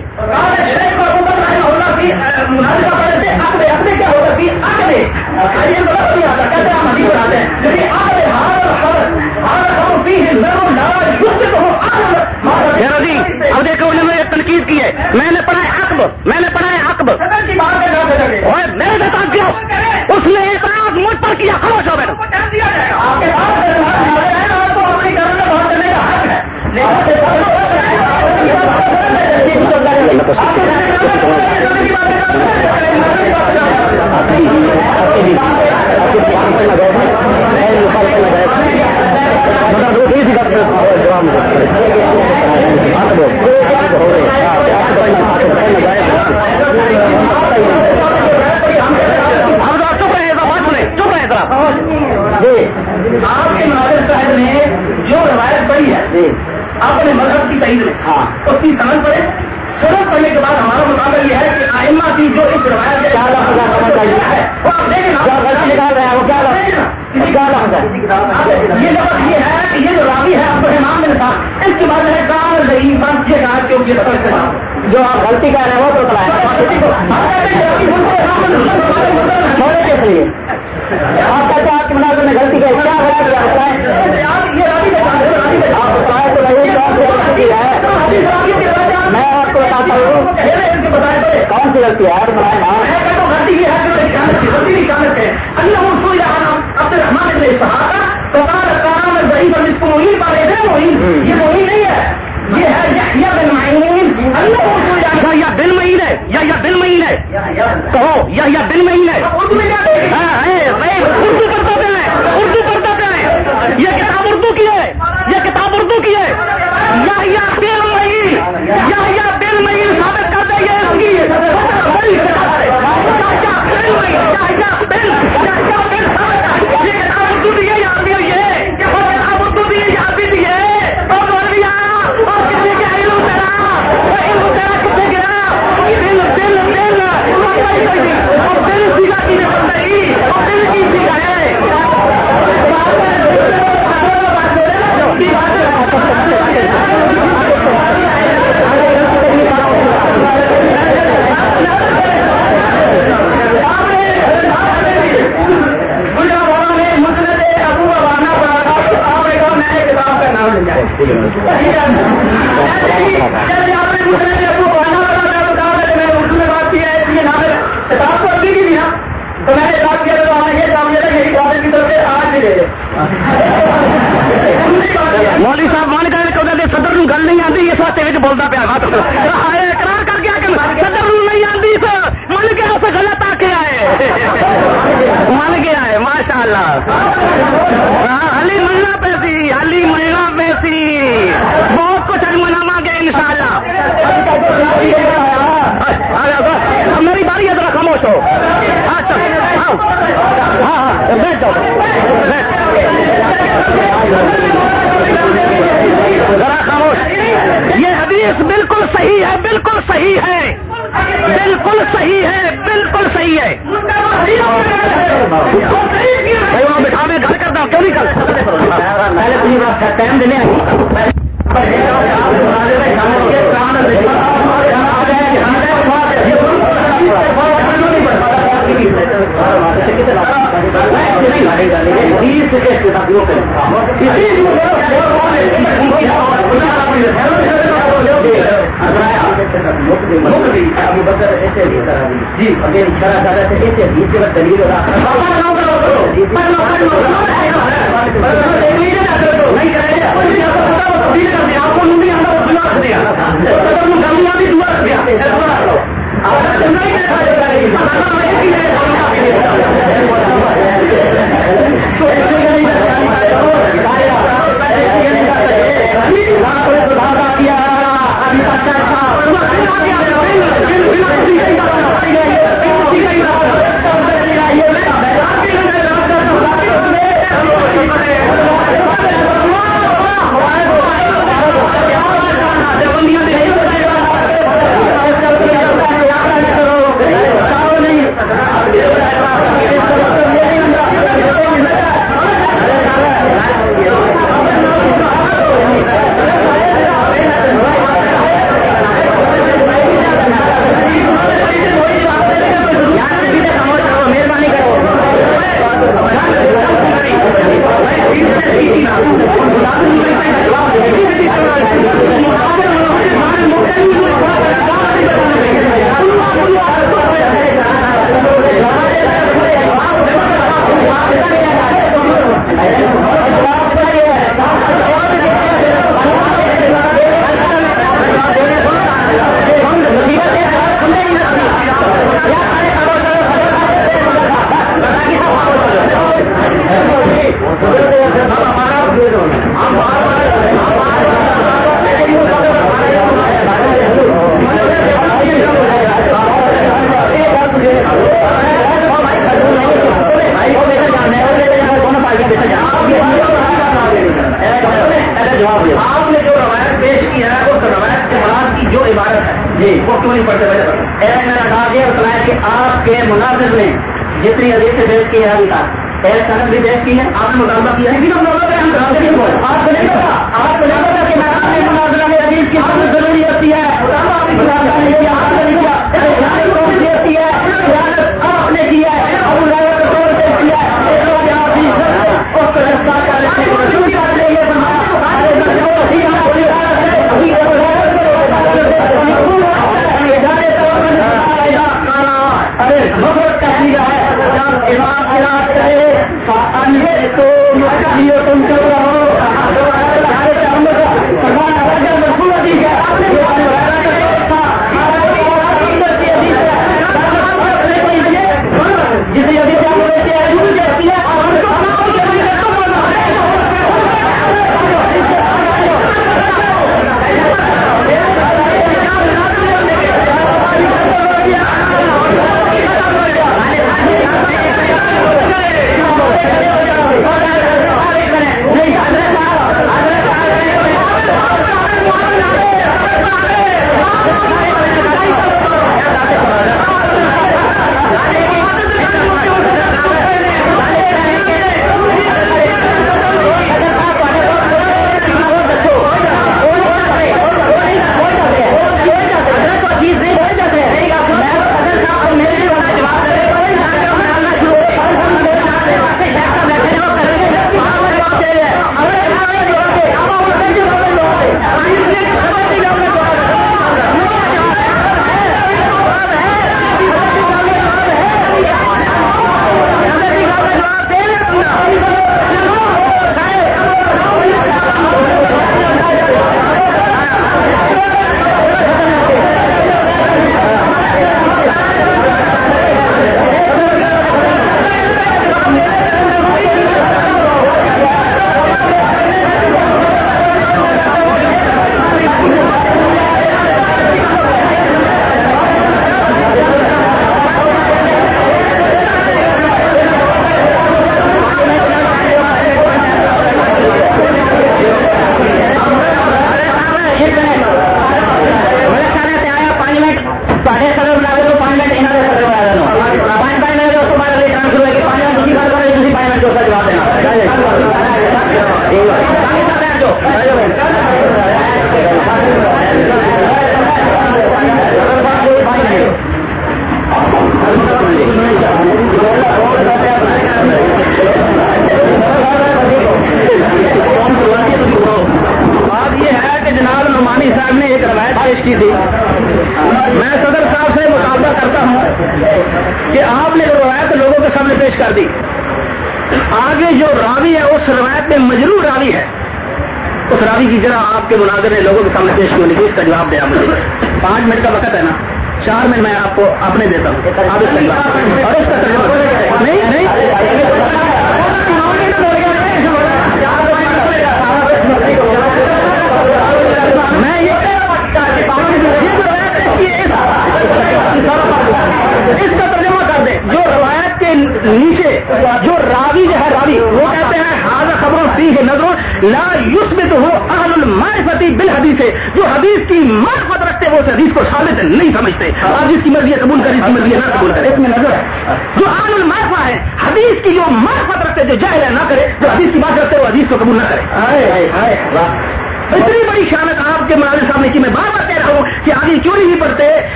جی اب دیکھو انہوں نے تنقید کی ہے۔ میں نے پڑھا ہے عقب میں نے پڑھا ہے اور میرے کیا۔ اس نے اعتراض مجھ پر کیا خاموش ہو بیٹھو اب ذرا چپ رہے ذرا بات سنیں چپ رہے ذرا آپ کے ناظر صاحب نے جو روایت پڑھی ہے اپنے مذہب کی میں ہاں۔ اس کی سمجھ پڑے۔ سمجھ پڑنے کے بعد ہمارا مطابق یہ ہے کہ آئمہ کی جو اس روایت کے کیا لفظ ہے؟ سمجھ آئیے ہے وہ آپ دیکھیں نا۔ کیا غلطی نکال رہے ہیں وہ کیا لفظ کیا لفظ ہے؟ یہ لفظ یہ ہے کہ یہ جو راوی ہے عبد الرحمان بن صاحب اس کے بعد ہے کام نہیں بس یہ کہا کہ یہ لفظ استعمال جو آپ غلطی کر رہے ہیں وہ تو چھوڑے لیے۔ آپ کہتے ہیں آپ کے مناظر میں غلطی ہے کیا کیا بتائیں آپ تو نہیں ہے؟ میں آپ کو بتاتا ہوں کون سی غلطی ہے؟ آپ۔ بتائیں نا یہ وہی نہیں ہے۔ یہ ہے یحییٰ بن معین اللہ یا یا دل مہین ہے یا یا ہے۔ کہو یا یا دل مہین ہے۔ اردو میں؟ ہاں، ہے، ہے، اردو پڑھتا پہ ہے اردو پڑھتا پہ ہے۔ یہ کتاب اردو کی ہے یہ کتاب اردو کی ہے۔ یا یا مہین یا یا دل مہین ثابت یہ اس کی۔ کے ان شاء اللہ تھے اس حدیث کے دلیل اور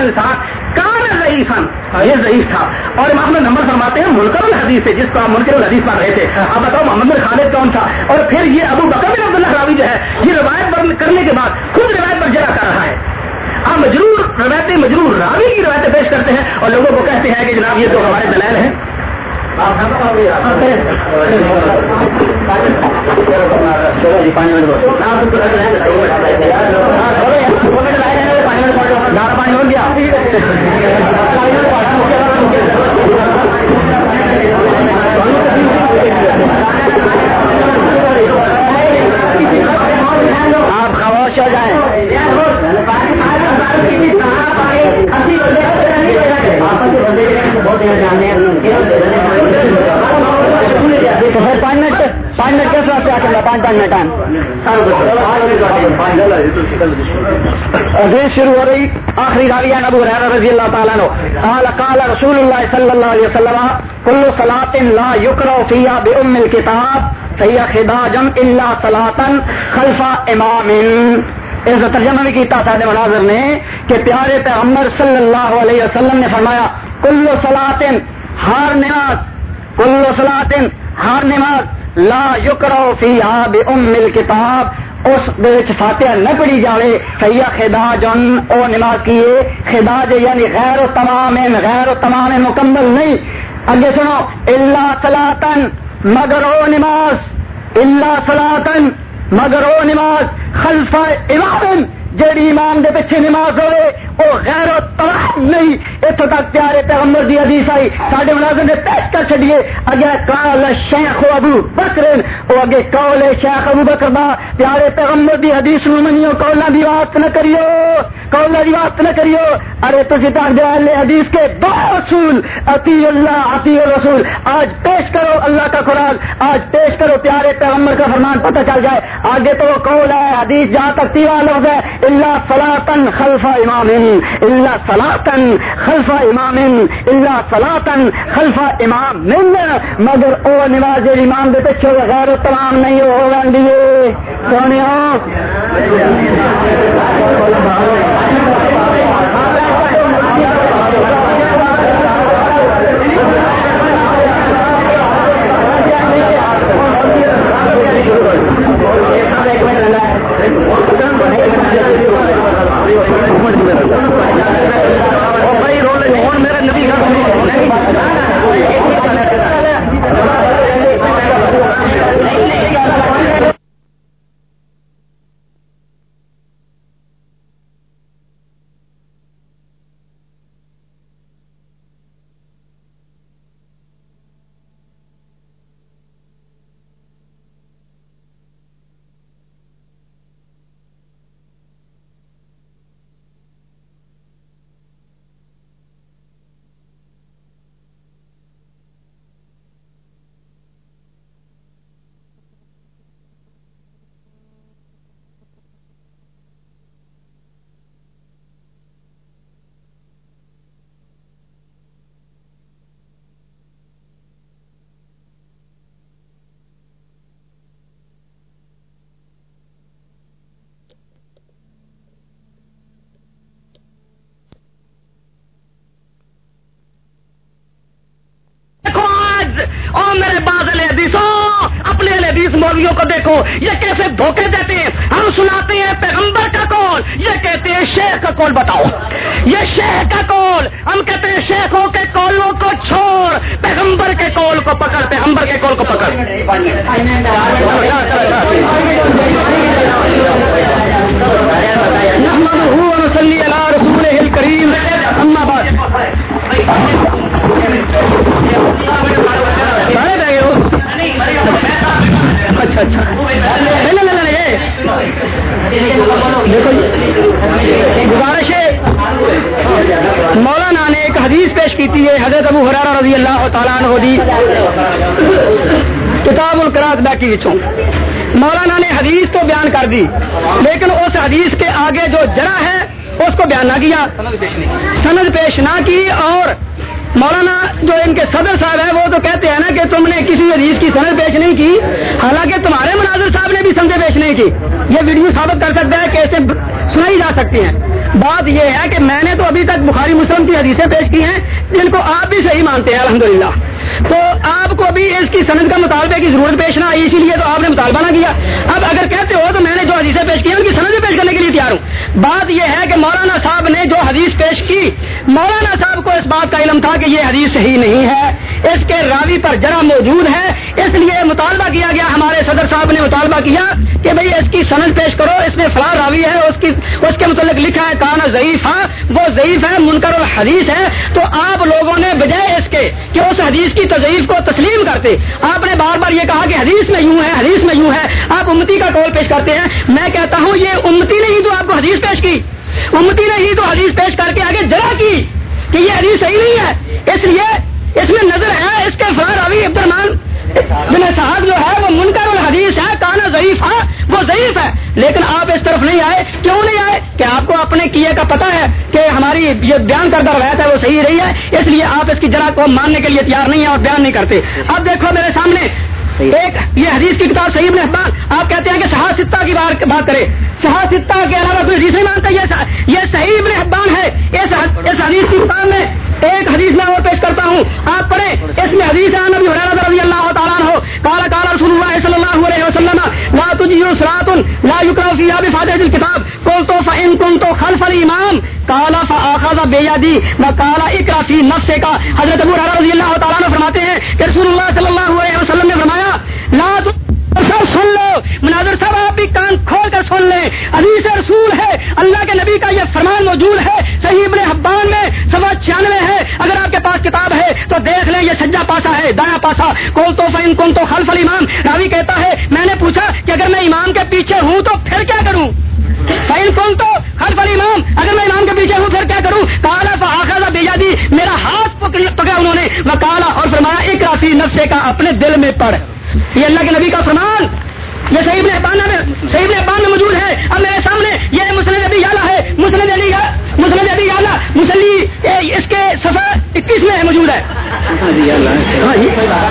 عبد الرحمان میں ساتھ ضعیف یہ ضعیف تھا اور امام میں نمبر فرماتے ہیں منکر الحدیث ہے جس کو آپ منکر الحدیث پڑھ رہے تھے آپ بتاؤ محمد بن خالد کون تھا اور پھر یہ ابو بکر بن عبداللہ راوی جو ہے یہ روایت کرنے کے بعد خود روایت پر جگہ کر رہا ہے آپ مجرور روایتیں مجرور راوی کی روایتیں پیش کرتے ہیں اور لوگوں کو کہتے ہیں کہ جناب یہ تو ہمارے دلائل ہیں پانچ منٹ پانی ہو گیا۔ آپ خاموش ہو جائیں۔ جی، تو پھر پانچ منٹ پانچ منٹ کیسے واسطے آ چلا پانچ پانچ منٹ حدیث شروع ہو رہی، آخری راویہ نبو حریر رضی اللہ تعالیٰ نو قال قال رسول اللہ صلی اللہ علیہ وسلم، کل صلاة لا یکرو فیہا بی ام الكتاب فیہا خداجم الا صلاة خلف امام۔ اس ترجمہ بھی کیتا سادہ مناظر نے، کہ پیارے پیغمبر صلی اللہ علیہ وسلم نے فرمایا، کل صلاة، ہر نماز، کل صلاة ہر نماز، لا یکرو فیہا بی ام الکتاب، اس فاتحہ نہ پڑھی جاوے سیا خداجن او نماز کیے خداج یعنی غیر و تمام، غیر و تمام مکمل نہیں۔ اگے سنو اللہ سلاطن مگر او نماز اللہ سلاطن مگر او نماز خلف امام۔ جیڑی امام دے پیچھے نماز ہوئے وہ غیر و تمام نہیں۔ اتو تک پیارے پیغمبر دی حدیث آئی، ساڈے مناظر نے پیش کر چڑیے اگے کال شیخ ابو بکر، او اگے کال شیخ ابو بکر دا۔ پیارے پیغمبر دی حدیث نو منیو کولا دی بات نہ کریو۔ کولا دی بات نہ کریو۔ ارے تسی تک دے اہل حدیث کے دو اصول اتی اللہ اتی رسول آج پیش کرو اللہ کا قرآن، آج پیش کرو پیارے پیغمبر کا فرمان، پتہ چل جائے۔ آگے تو وہ قول ہے، حدیث جہاں تک تیرا لفظ ہے اللہ سلاطن خلف امام اللہ سلاطن خلف امام اللہ سلاطن خلف امام مگر او نماز امام دے پیچھے غیر تمام نہیں ہو گے سونے حدیثیں پیش کی ہیں جن کو آپ بھی صحیح مانتے ہیں، الحمدللہ۔ تو آپ کو ابھی اس کی سند کا مطالبے کی ضرورت پیش نہ آئی، اسی لیے تو آپ نے مطالبہ نہ کیا۔ اب اگر کہتے ہو تو میں نے جو حدیثیں پیش کی ہیں، ان کی سند پیش کرنے کے لیے تیار ہوں۔ بات یہ ہے کہ مولانا صاحب نے جو حدیث پیش کی، مولانا صاحب کو اس بات کا علم تھا کہ یہ حدیث صحیح نہیں ہے۔ اس کے راوی پر جرا موجود ہے۔ اس لیے مطالبہ کیا گیا، ہمارے صدر صاحب نے مطالبہ کیا کہ بھئی اس کی سند پیش کرو، اس میں فلاں راوی ہے، اس کی اس کے متعلق لکھا ہے، کانا ضعیف ہے، وہ ضعیف ہے، منکر الحدیث ہے۔ تو آپ لوگوں نے بجائے اس کے کہ اس حدیث کی تضعیف کو تسلیم کرتے۔ آپ نے بار بار یہ کہا کہ حدیث میں یوں ہے، حدیث میں یوں ہے۔ آپ امتی کا قول پیش کرتے ہیں۔ میں کہتا ہوں، یہ امتی نے ہی تو آپ کو حدیث پیش کی۔ امتی نے ہی تو حدیث پیش کر کے آگے جگہ کی کہ یہ حدیث صحیح نہیں ہے۔ اس لیے اس میں نظر ہے، اس کے فلاں روی عبد الرحمان بن صاحب جو ہے، وہ منکر الحدیث ہے کانا ضعیف ہے، وہ ضعیف ہے۔ لیکن آپ اس طرف نہیں آئے، کیوں نہیں آئے؟ کہ آپ کو اپنے کیے کا پتہ ہے کہ ہماری یہ بیان کردہ روایت ہے، وہ صحیح رہی ہے۔ اس لیے آپ اس کی جرا کو ماننے کے لیے تیار نہیں ہے اور بیان نہیں کرتے۔ اب دیکھو میرے سامنے، ایک یہ حدیث کی کتاب صحیح ابن آپ کہتے ہیں کہ صحا ستہ کی بات کرے۔ صحا ستہ کے علاوہ کوئی حدیث نہیں مانتا، یہ صحیح ابن حبان ہے۔ اس حدیث کی کتاب میں ایک حدیث میں اور پیش کرتا ہوں۔ آپ پڑھیں۔ اس میں حدیث ہے، نبی حریرہ رضی اللہ تعالیٰ عنہ، قال قال رسول اللہ صلی اللہ علیہ وسلم، لا تجیو صراط لا یقرأ فیها بفاتحة الكتاب قلت فإن كنت خلف الامام قال، فآخذ بیدی وقال اقرأ فی نفسك حضرت ابو حریرہ رضی اللہ تعالیٰ عنہ فرماتے ہیں کہ رسول اللہ صلی اللہ علیہ وسلم نے فرمایا، لا سب سن لو۔ مناظر صاحب، آپ بھی کان کھول کر سن لیں۔ حدیث رسول ہے، اللہ کے نبی کا یہ فرمان موجود ہے۔ صحیح ابن حبان میں سوا چھیانوے ہے۔ اگر آپ کے پاس کتاب ہے تو دیکھ لیں، یہ سجا پاسا ہے، دایا پاسا۔ کون تو فین کون تو خلف الامام راوی کہتا ہے، میں نے پوچھا کہ اگر میں امام کے پیچھے ہوں تو پھر کیا کروں؟ فائل کون تو خلف الامام اگر میں امام کے پیچھے ہوں، پھر کیا کروں؟ کالا فاخذہ بھیجا دی میرا ہاتھ پکڑا انہوں نے۔ وہ کالا اور فرمایا ایک راسی نفسے کا اپنے دل میں پڑھ۔ یہ اللہ کے نبی کا فرمان۔ یہ صحیح نے ابان میں صحیح نے ابان میں موجود ہے اب میرے سامنے یہ مسلم ابھی یالا ہے۔ مسلم علی مسلم ابھی یالا مسلی اس کے سفا اکیس میں موجود ہے۔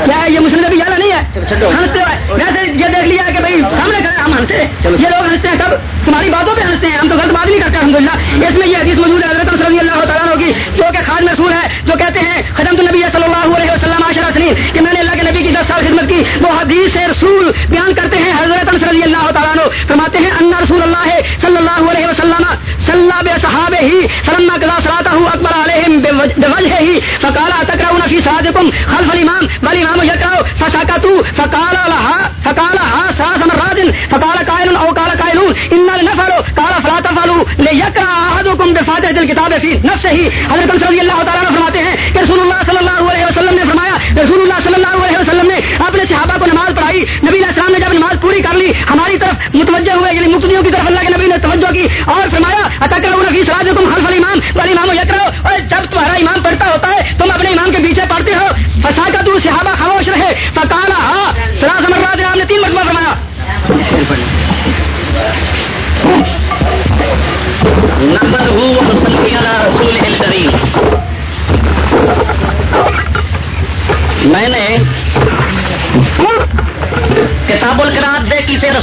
کیا یہ مسلم ابھی یالا نہیں ہے؟ ہنستے ویسے یہ دیکھ لیا کہ بھائی سامنے کھڑے ہم ہنستے یہ لوگ ہنستے ہیں کب؟ تمہاری باتوں پہ ہنستے ہیں۔ ہم تو غلط بات نہیں کرتے الحمد للہ اس میں یہ حدیث موجود ہے حضرت صلی اللہ تعالیٰ ہوگی جو کہ خان محسور ہے جو کہتے ہیں خدم تو نبی صلی اللہ علیہ وسلم عاشرہ سنین کہ میں نے اللہ کے نبی کی دس سال خدمت کی وہ حدیث رسول بیان کرتے ہیں حضرت انس رضی اللہ تعالیٰ عنہ فرماتے ہیں، ان رسول اللہ صلی اللہ علیہ وسلم صلی بے صحابہ ہی سلم قضا صلاته اکبر علیہم بوجہ ہی، فقال تقرؤون فی صلاتکم خلف الامام؟ والامام یقرأ فسكتوا فقال لها فقال ها ثلاث مرات، فقال قائل او قال قائلون ان النفر قال، فلا تفعلوا، ليقرأ احدكم بفاتحة الكتاب في نفسه حضرت انس رضی اللہ تعالیٰ عنہ فرماتے متوجہ ہوئے یعنی مقتدیوں کی طرف اللہ کے نبی نے توجہ کی اور فرمایا اتکرون فی صلاتکم خلف الامام والامام یقرأ اور جب تمہارا امام پڑھتا ہوتا ہے، تم اپنے امام کے پیچھے پڑھتے ہو۔ فساکا صحابہ خاموش رہے، فقالا ہاں ثلاث مرات نے تین مرتبہ فرمایا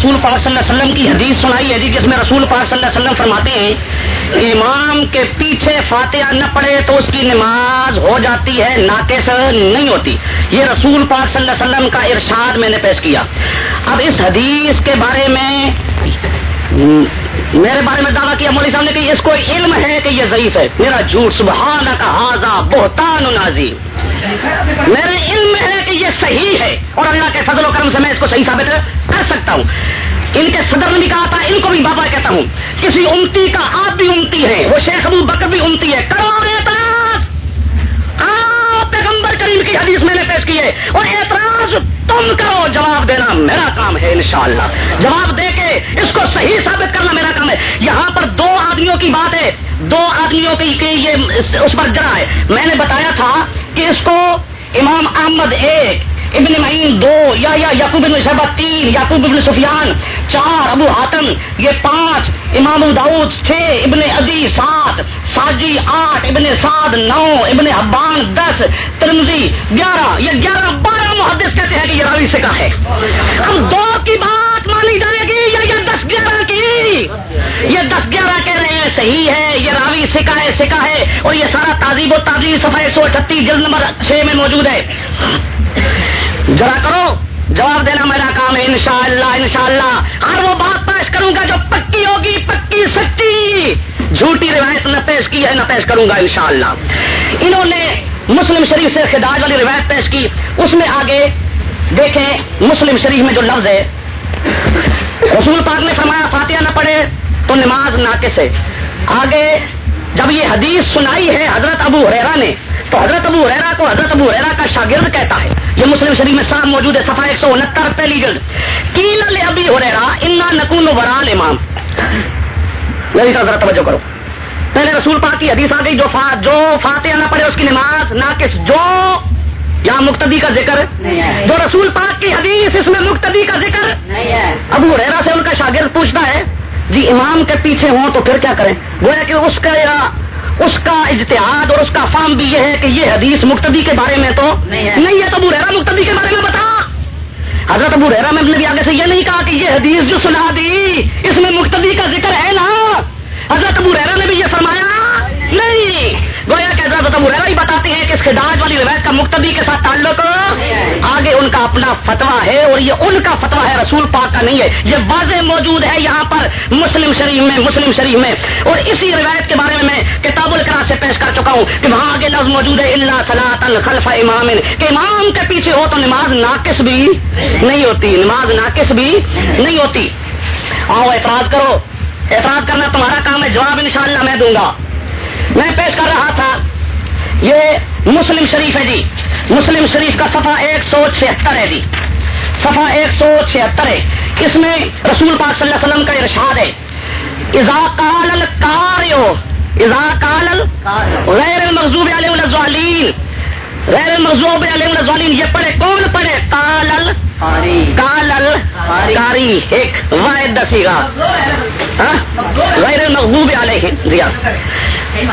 رسول پاک صلی اللہ علیہ وسلم کی حدیث سنائی ہے جی جس میں رسول پاک صلی اللہ علیہ وسلم فرماتے ہیں، امام کے پیچھے فاتحہ نہ پڑے تو اس کی نماز ہو جاتی ہے، ناقص نہیں ہوتی۔ یہ رسول پاک صلی اللہ علیہ وسلم کا ارشاد میں نے پیش کیا۔ اب اس حدیث کے بارے میں، میرے بارے میں دعویٰ کیا، مولوی صاحب نے کہ اس کو علم ہے کہ یہ ضعیف ہے۔ میرا جھوٹ سبحانہ کا حاضہ بہتان نازی میرے علم ہے کہ یہ صحیح ہے اور اللہ کے فضل و کرم سے میں اس کو صحیح ثابت کر سکتا ہوں۔ ان کے صدر نے بھی کہا تھا، ان کو بھی بابا کہتا ہوں۔ کسی امتی کا آپ بھی امتی ہے وہ شیخ ابو بکر بھی امتی ہے کرو اعتراض۔ پیغمبر کریم کی حدیث میں نے پیش کی ہے۔ اور اعتراض تم کرو، جواب دینا میرا کام ہے انشاءاللہ۔ جواب دے کے اس کو صحیح ثابت کرنا میرا کام ہے۔ یہاں پر دو آدمیوں کی بات ہے۔ دو آدمیوں کی کہ یہ اس پر جڑا ہے۔ میں نے بتایا تھا کہ اس کو امام احمد ایک ابن معین دو، یا یا یعقوب ابن شہبت تین، یعقوب ابن سفیان چار، ابو حاتم، یہ پانچ، امام داؤد چھ، ابن ادی سات ساجی آٹھ، ابن سعد نو، ابن حبان دس ترمزی گیارہ، یہ گیارہ بارہ محدث کہتے ہیں کہ یہ راوی سے ہے۔ ہم دو کی بات مانی جائے گی یا یہ دس گیارہ کی؟ یہ دس گیارہ کہہ رہے ہیں، صحیح ہے، یہ راوی سکا ہے سکا ہے، اور یہ سارا تعزیب و تعزیب صفحہ سو اٹھتیس، جلد نمبر چھ میں موجود ہے۔ ذرا کرو، جواب دینا میرا کام ہے، انشاءاللہ انشاءاللہ۔ اور وہ بات پیش کروں گا جو پکی ہوگی، پکی سچی۔ جھوٹی روایت نہ پیش کی ہے، نہ پیش کروں گا، انشاءاللہ۔ انہوں نے مسلم شریف سے خداج والی روایت پیش کی۔ اس میں آگے دیکھیں، مسلم شریف میں جو لفظ ہے، رسول پاک نے فرمایا، فاتحہ نہ پڑھے تو نماز ناقص ہے۔ آگے جب یہ حدیث سنائی ہے، حضرت ابو ریرا نے تو حضرت ابو ریرا کو حضرت ابو ریرا کا شاگرد کہتا ہے۔ یہ مسلم شریف میں صاحب موجود ہے صفحہ ایک سو انہتر پہلی جلد۔ کیل ابھی ہو ریرا انا نکون ورال امام۔ میری طرف ذرا توجہ کرو۔ پہلے رسول پاک کی حدیث آ گئی جو فا جو فاتحہ نہ پڑھے اس کی نماز ناقص جو یہاں مقتدی کا ذکر۔ جو رسول پاک کی حدیث اس میں مقتدی کا ذکر۔ ابو ریرا سے ان کا شاگرد پوچھتا ہے جی امام کے پیچھے ہوں تو پھر کیا کریں؟ وہ ہے کہ اس کا یا اس کا اجتہاد اور اس کا فام بھی یہ ہے کہ یہ حدیث مقتدی کے بارے میں تو نہیں ہے۔ تو ابو ریرا مقتدی کے بارے میں بتا۔ حضرت ابو ریرا میں نے بھی آگے سے یہ نہیں کہا کہ یہ حدیث جو سنا دی اس میں مقتدی کا ذکر ہے نا۔ حضرت ابو ریرا نے بھی یہ فرمایا نہیں۔ گویا کہ حضرت ابو ہی بتاتے ہیں کہ اس خداج والی روایت کا مقتدی کے ساتھ تعلق آگے ان کا اپنا فتوا ہے اور یہ ان کا فتوا ہے رسول پاک کا نہیں ہے، یہ واضح موجود ہے یہاں پر مسلم شریف میں، مسلم شریف میں۔ اور اسی روایت کے بارے میں میں کتاب الکرا سے پیش کر چکا ہوں کہ وہاں آگے لفظ موجود ہے اللہ صلاح الخلف امام کہ امام کے پیچھے ہو تو نماز ناقص بھی نہیں ہوتی، نماز ناقص بھی نہیں ہوتی۔ آؤ اعتراض کرو۔ اعتراض کرنا تمہارا کام ہے، جواب انشاءاللہ میں دوں گا۔ میں پیش کر رہا تھا، یہ مسلم شریف ہے جی۔ مسلم شریف کا صفحہ ایک سو چھہتر ہے جی۔ صفحہ ایک سو چھہتر ہے۔ اس میں رسول پاک صلی اللہ علیہ وسلم کا ارشاد ہے۔ اذا قال کاریو اذا قال غیر المغضوب علیہ الظالین غیر المغضوب علیہ الظالین یہ پڑھے کون پڑھے؟ کالل کالل کاری ایک واحد دسی گا غیر المغضوب علیہ جی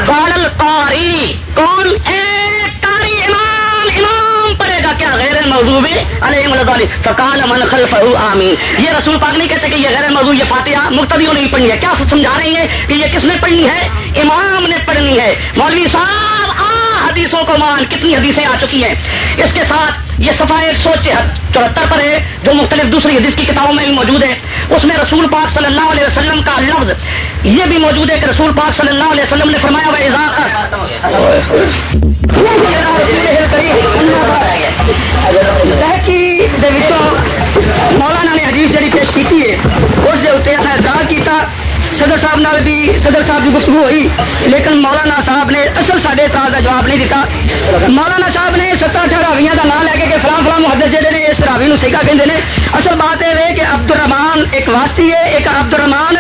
کالل قاری۔ کون؟ ایک کاری امام امام پڑھے گا کیا؟ غیر المغضوب علیہ الظالین فقال من خلفہ آمین۔ یہ رسول پاک نہیں کہتے کہ یہ غیر المغضوب یہ فاتحہ مقتدیوں نے پڑھنی ہے۔ کیا سمجھا رہی ہے کہ یہ کس نے پڑھنی ہے؟ امام نے پڑھنی ہے۔ مولوی صاحب حدیثوں کو مان کتنی حدیثیں آ چکی ہیں۔ اس کے ساتھ یہ صفحہ ایک سو چوہتر پر ہے، جو مختلف دوسری حدیث کی کتابوں میں بھی موجود ہے اس میں رسول پاک صلی اللہ علیہ وسلم کا لفظ یہ بھی موجود ہے کہ رسول پاک صلی اللہ علیہ وسلم نے فرمایا مولانا نے حدیث جڑی پیش کی ہے اس کے اتنے اعتراض کیا صدر صاحب نال بھی صدر صاحب کی گفتگو ہوئی، لیکن مولانا صاحب نے اصل سارے اعتراض کا جواب نہیں دیتا مولانا صاحب نے ستر اٹھا راویاں کا نام لے کے کہ فلاں فلاں محدث جڑے نے اس راوی نو سیکا کہندے نے۔ اصل بات یہ ہے کہ عبد الرحمان ایک واسطی ہے، ایک عبد الرحمان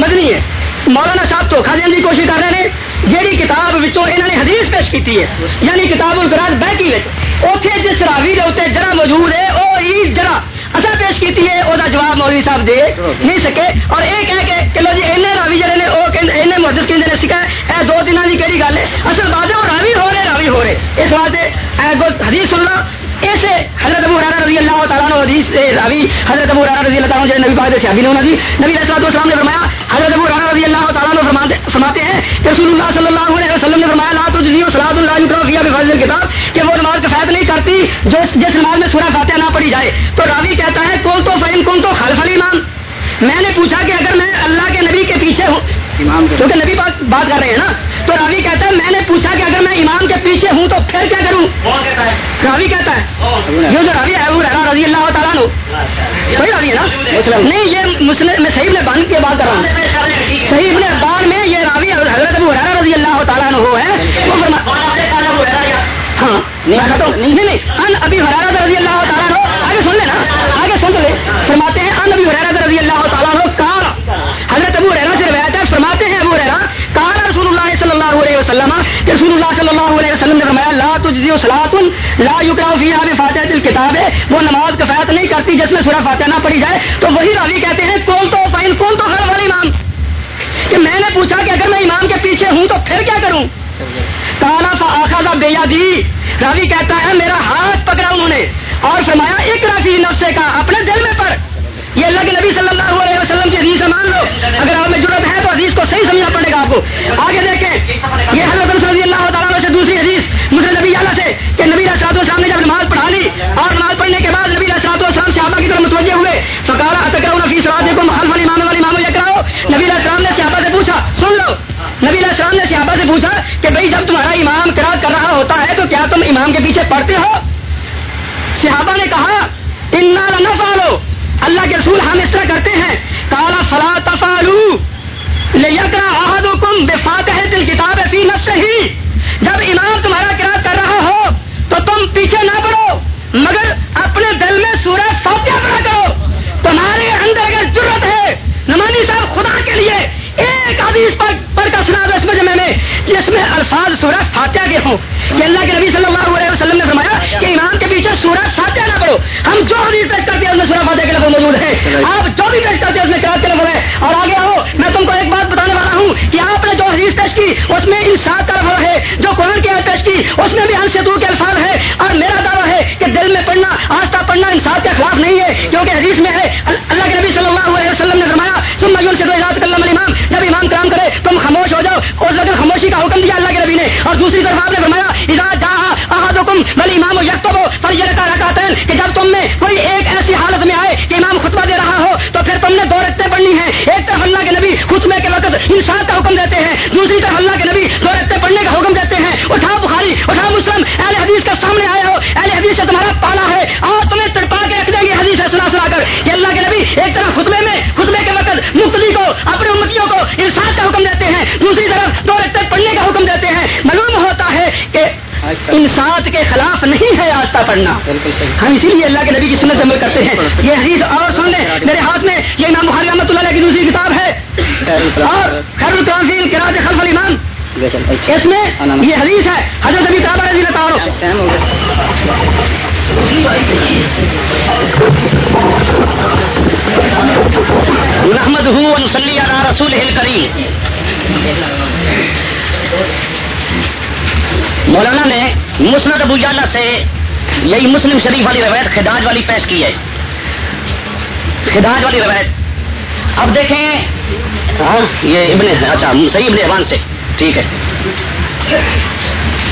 مدنی ہے۔ مولانا صاحب دھوکھا دینے کی کوشش کر رہے ہیں جیڑی کتاب وچوں انہوں نے حدیث پیش کی ہے یعنی کتاب الفراز بہکی اتنے جس راوی کے اتنے جرا موجود ہے وہ ہی جرا اصل پیش کی ہے وہ جواب مولوی صاحب دے نہیں سکے۔ اور یہ کہہ کے کہ لو جی این راوی جڑے نے وہ این محدث کہ سکھا اے دو دنوں کی کہڑی گل ہے؟ اصل بات ہے وہ راوی ہو رہے راوی ہو رہے۔ اس واسطے حدیث سننا ایسے حضرت ابو حرارہ رضی اللہ تعالیٰ نے حدیث راوی حضرت ابو حرارہ رضی اللہ تعالیٰ جو نبی پاک سے شادی نے جی نبی علیہ السلام نے فرمایا حضرت ابو حرارہ رضی اللہ تعالیٰ نے فرماتے ہیں کہ رسول اللہ صلی اللہ علیہ وسلم نے فرمایا لا تو جزیو صلاۃ اللہ بفضل کتاب کہ وہ نماز کفایت نہیں کرتی جو جس نماز میں سورہ فاتحہ نہ پڑھی جائے۔ تو راوی کہتا ہے کون تو فہم کون تو خلف الامام میں نے پوچھا کہ اگر میں اللہ کے نبی کے پیچھے ہوں کیونکہ نبی بات بات کر رہے ہیں نا تو راوی کہتا ہے میں نے پوچھا کہ اگر میں امام کے پیچھے ہوں تو پھر کیا کروں؟ راوی کہتا ہے۔ جو جو راوی ہے وہ رضی اللہ تعالیٰ نو صحیح راوی ہے نا؟ نہیں یہ مسلم میں صحیح نے بان کی بات کر رہا ہوں۔ صحیح ابن بان میں یہ راوی حضرت ابو حرارہ رضی اللہ تعالیٰ نو ہے۔ ہاں۔ نہیں نہیں ان ابھی حرارت رضی اللہ تعالیٰ نو آگے سن لینا آگے سن لے۔ فرماتے ہیں ان ابھی حرارت رضی اللہ تعالیٰ نو وسلم، کہ رسول اللہ صلی اللہ علیہ وسلم نے فرمایا، لا تجزی صلاۃ لا یقرا فیها بفاتحه الكتاب ہے، وہ نماز کفایت نہیں کرتی جس میں سورہ فاتحہ نہ پڑھی جائے۔ تو وہی راوی کہتے ہیں، کون تو فین کون تو ہر والی امام؟ کہ میں نے پوچھا کہ اگر میں امام کے پیچھے ہوں تو پھر کیا کروں؟ کالا آخا بیا دی راوی کہتا ہے، میرا ہاتھ پکڑا انہوں نے اور فرمایا ایک رافی نفسے کا اپنے دل میں پر۔ یہ اللہ کے نبی صلی اللہ علیہ وسلم کی حدیث مان لو۔ اگر آپ میں ضرورت ہے تو حدیث کو صحیح سمجھنا پڑے گا آپ کو۔ آگے دیکھیں، یہ حضرت صلی اللہ تعالیٰ سے دوسری حدیث مجھے نبی اعلیٰ سے کہ نبی اسراد السلام نے جب نماز پڑھا لی اور نماز پڑھنے کے بعد نبی اسراد السلام صحابہ کی طرف متوجہ ہوئے فکارا اتکرا نفی سراد کو محل والی امام والی امام یہ کراؤ۔ نبی السلام نے صحابہ سے پوچھا، سن لو۔ نبی السلام نے صحابہ سے پوچھا کہ بھائی جب تمہارا امام کراط کر رہا ہوتا ہے تو کیا تم امام کے پیچھے پڑھتے ہو؟ صحابہ نے کہا انا نہ فالو اللہ کے رسول ہم اس طرح کرتے ہیں۔ کالا فلا تفالو احدکم بفاتح دل کتاب فی نفسہ جب امام تمہارا قرات کر رہا ہو تو تم پیچھے نہ پڑھو مگر اپنے دل میں سورج فاتحہ پڑھا کرو۔ تمہارے اندر اگر ضرورت ہے نمانی صاحب خدا کے لیے ایک حدیث پر پڑھ کر سنا دو اس مجمع میں، جس میں الفاظ سورج فاتحہ کے ہوں۔ کہ اللہ کے نبی صلی اللہ علیہ پڑھو ہم جو حدیث پیش کرتے ہیں سورج فاتحہ کے لفظ موجود ہے آپ جو بھی پیش کرتے ہیں کراط کے لفظ ہے اور آگے آؤ میں تم کو ایک بات بتانے والا ہوں کہ آپ نے جو حدیث پیش کی اس میں انصاف کا لفظ ہے۔ جو قرآن کی پیش کی اس میں بھی ہم سے دور کے الفاظ ہے اور میرا دعویٰ ہے کہ دل میں پڑھنا آستہ پڑھنا انصاف کے خلاف نہیں ہے۔ کیونکہ حدیث میں ہے اللہ کے نبی صلی اللہ علیہ وسلم نے فرمایا سن مجھول سے امام جب امام کام کرے تم خاموش ہو جاؤ۔ اور اگر خاموشی کا حکم دیا اللہ کے نبی نے۔ اور دوسری طرف آپ نے فرمایا اذا جہاں حکم بل امام یکتب۔ پر یہ کہ جب تم میں کوئی ایک ایسی حالت میں آئے کہ امام خطبہ دے رہا ہو، تو پھر تم نے دو رقطیں پڑھنی ہیں۔ ایک طرف اللہ کے نبی خطبے کے وقت انسان کا حکم دیتے ہیں، دوسری طرف اللہ کے نبی دو رکھتے پڑھنے کا حکم دیتے ہیں۔ اٹھاؤ بخاری، اٹھاؤ مسلم، اہل حدیث کا سامنے آئے ہو، اہل حدیث سے تمہارا پالا ہے۔ اور تمہیں تڑپا کے رکھ دیں گے حدیث سنا سنا کر کہ اللہ کے نبی ایک طرف خطبے انسان کے خلاف نہیں ہے آستہ پڑھنا۔ ہم اسی لیے اللہ کے نبی کی سنت عمل کرتے ہیں۔ یہ حدیث اور سن لیں۔ میرے ہاتھ میں یہ امام بخاری رحمۃ اللہ کی دوسری کتاب ہے۔ اور خیر التنظیم کراج خلف المان اس میں یہ حدیث ہے۔ حضرت ابھی کعبہ رضی اللہ ہوں رسول مولانا نے مسند ابو جالا سے یہی مسلم شریف والی روایت خداج والی پیش کی ہے۔ خداج والی روایت۔ اب دیکھیں۔ ہاں یہ ابن اچھا صحیح ابن احوان سے۔ ٹھیک ہے۔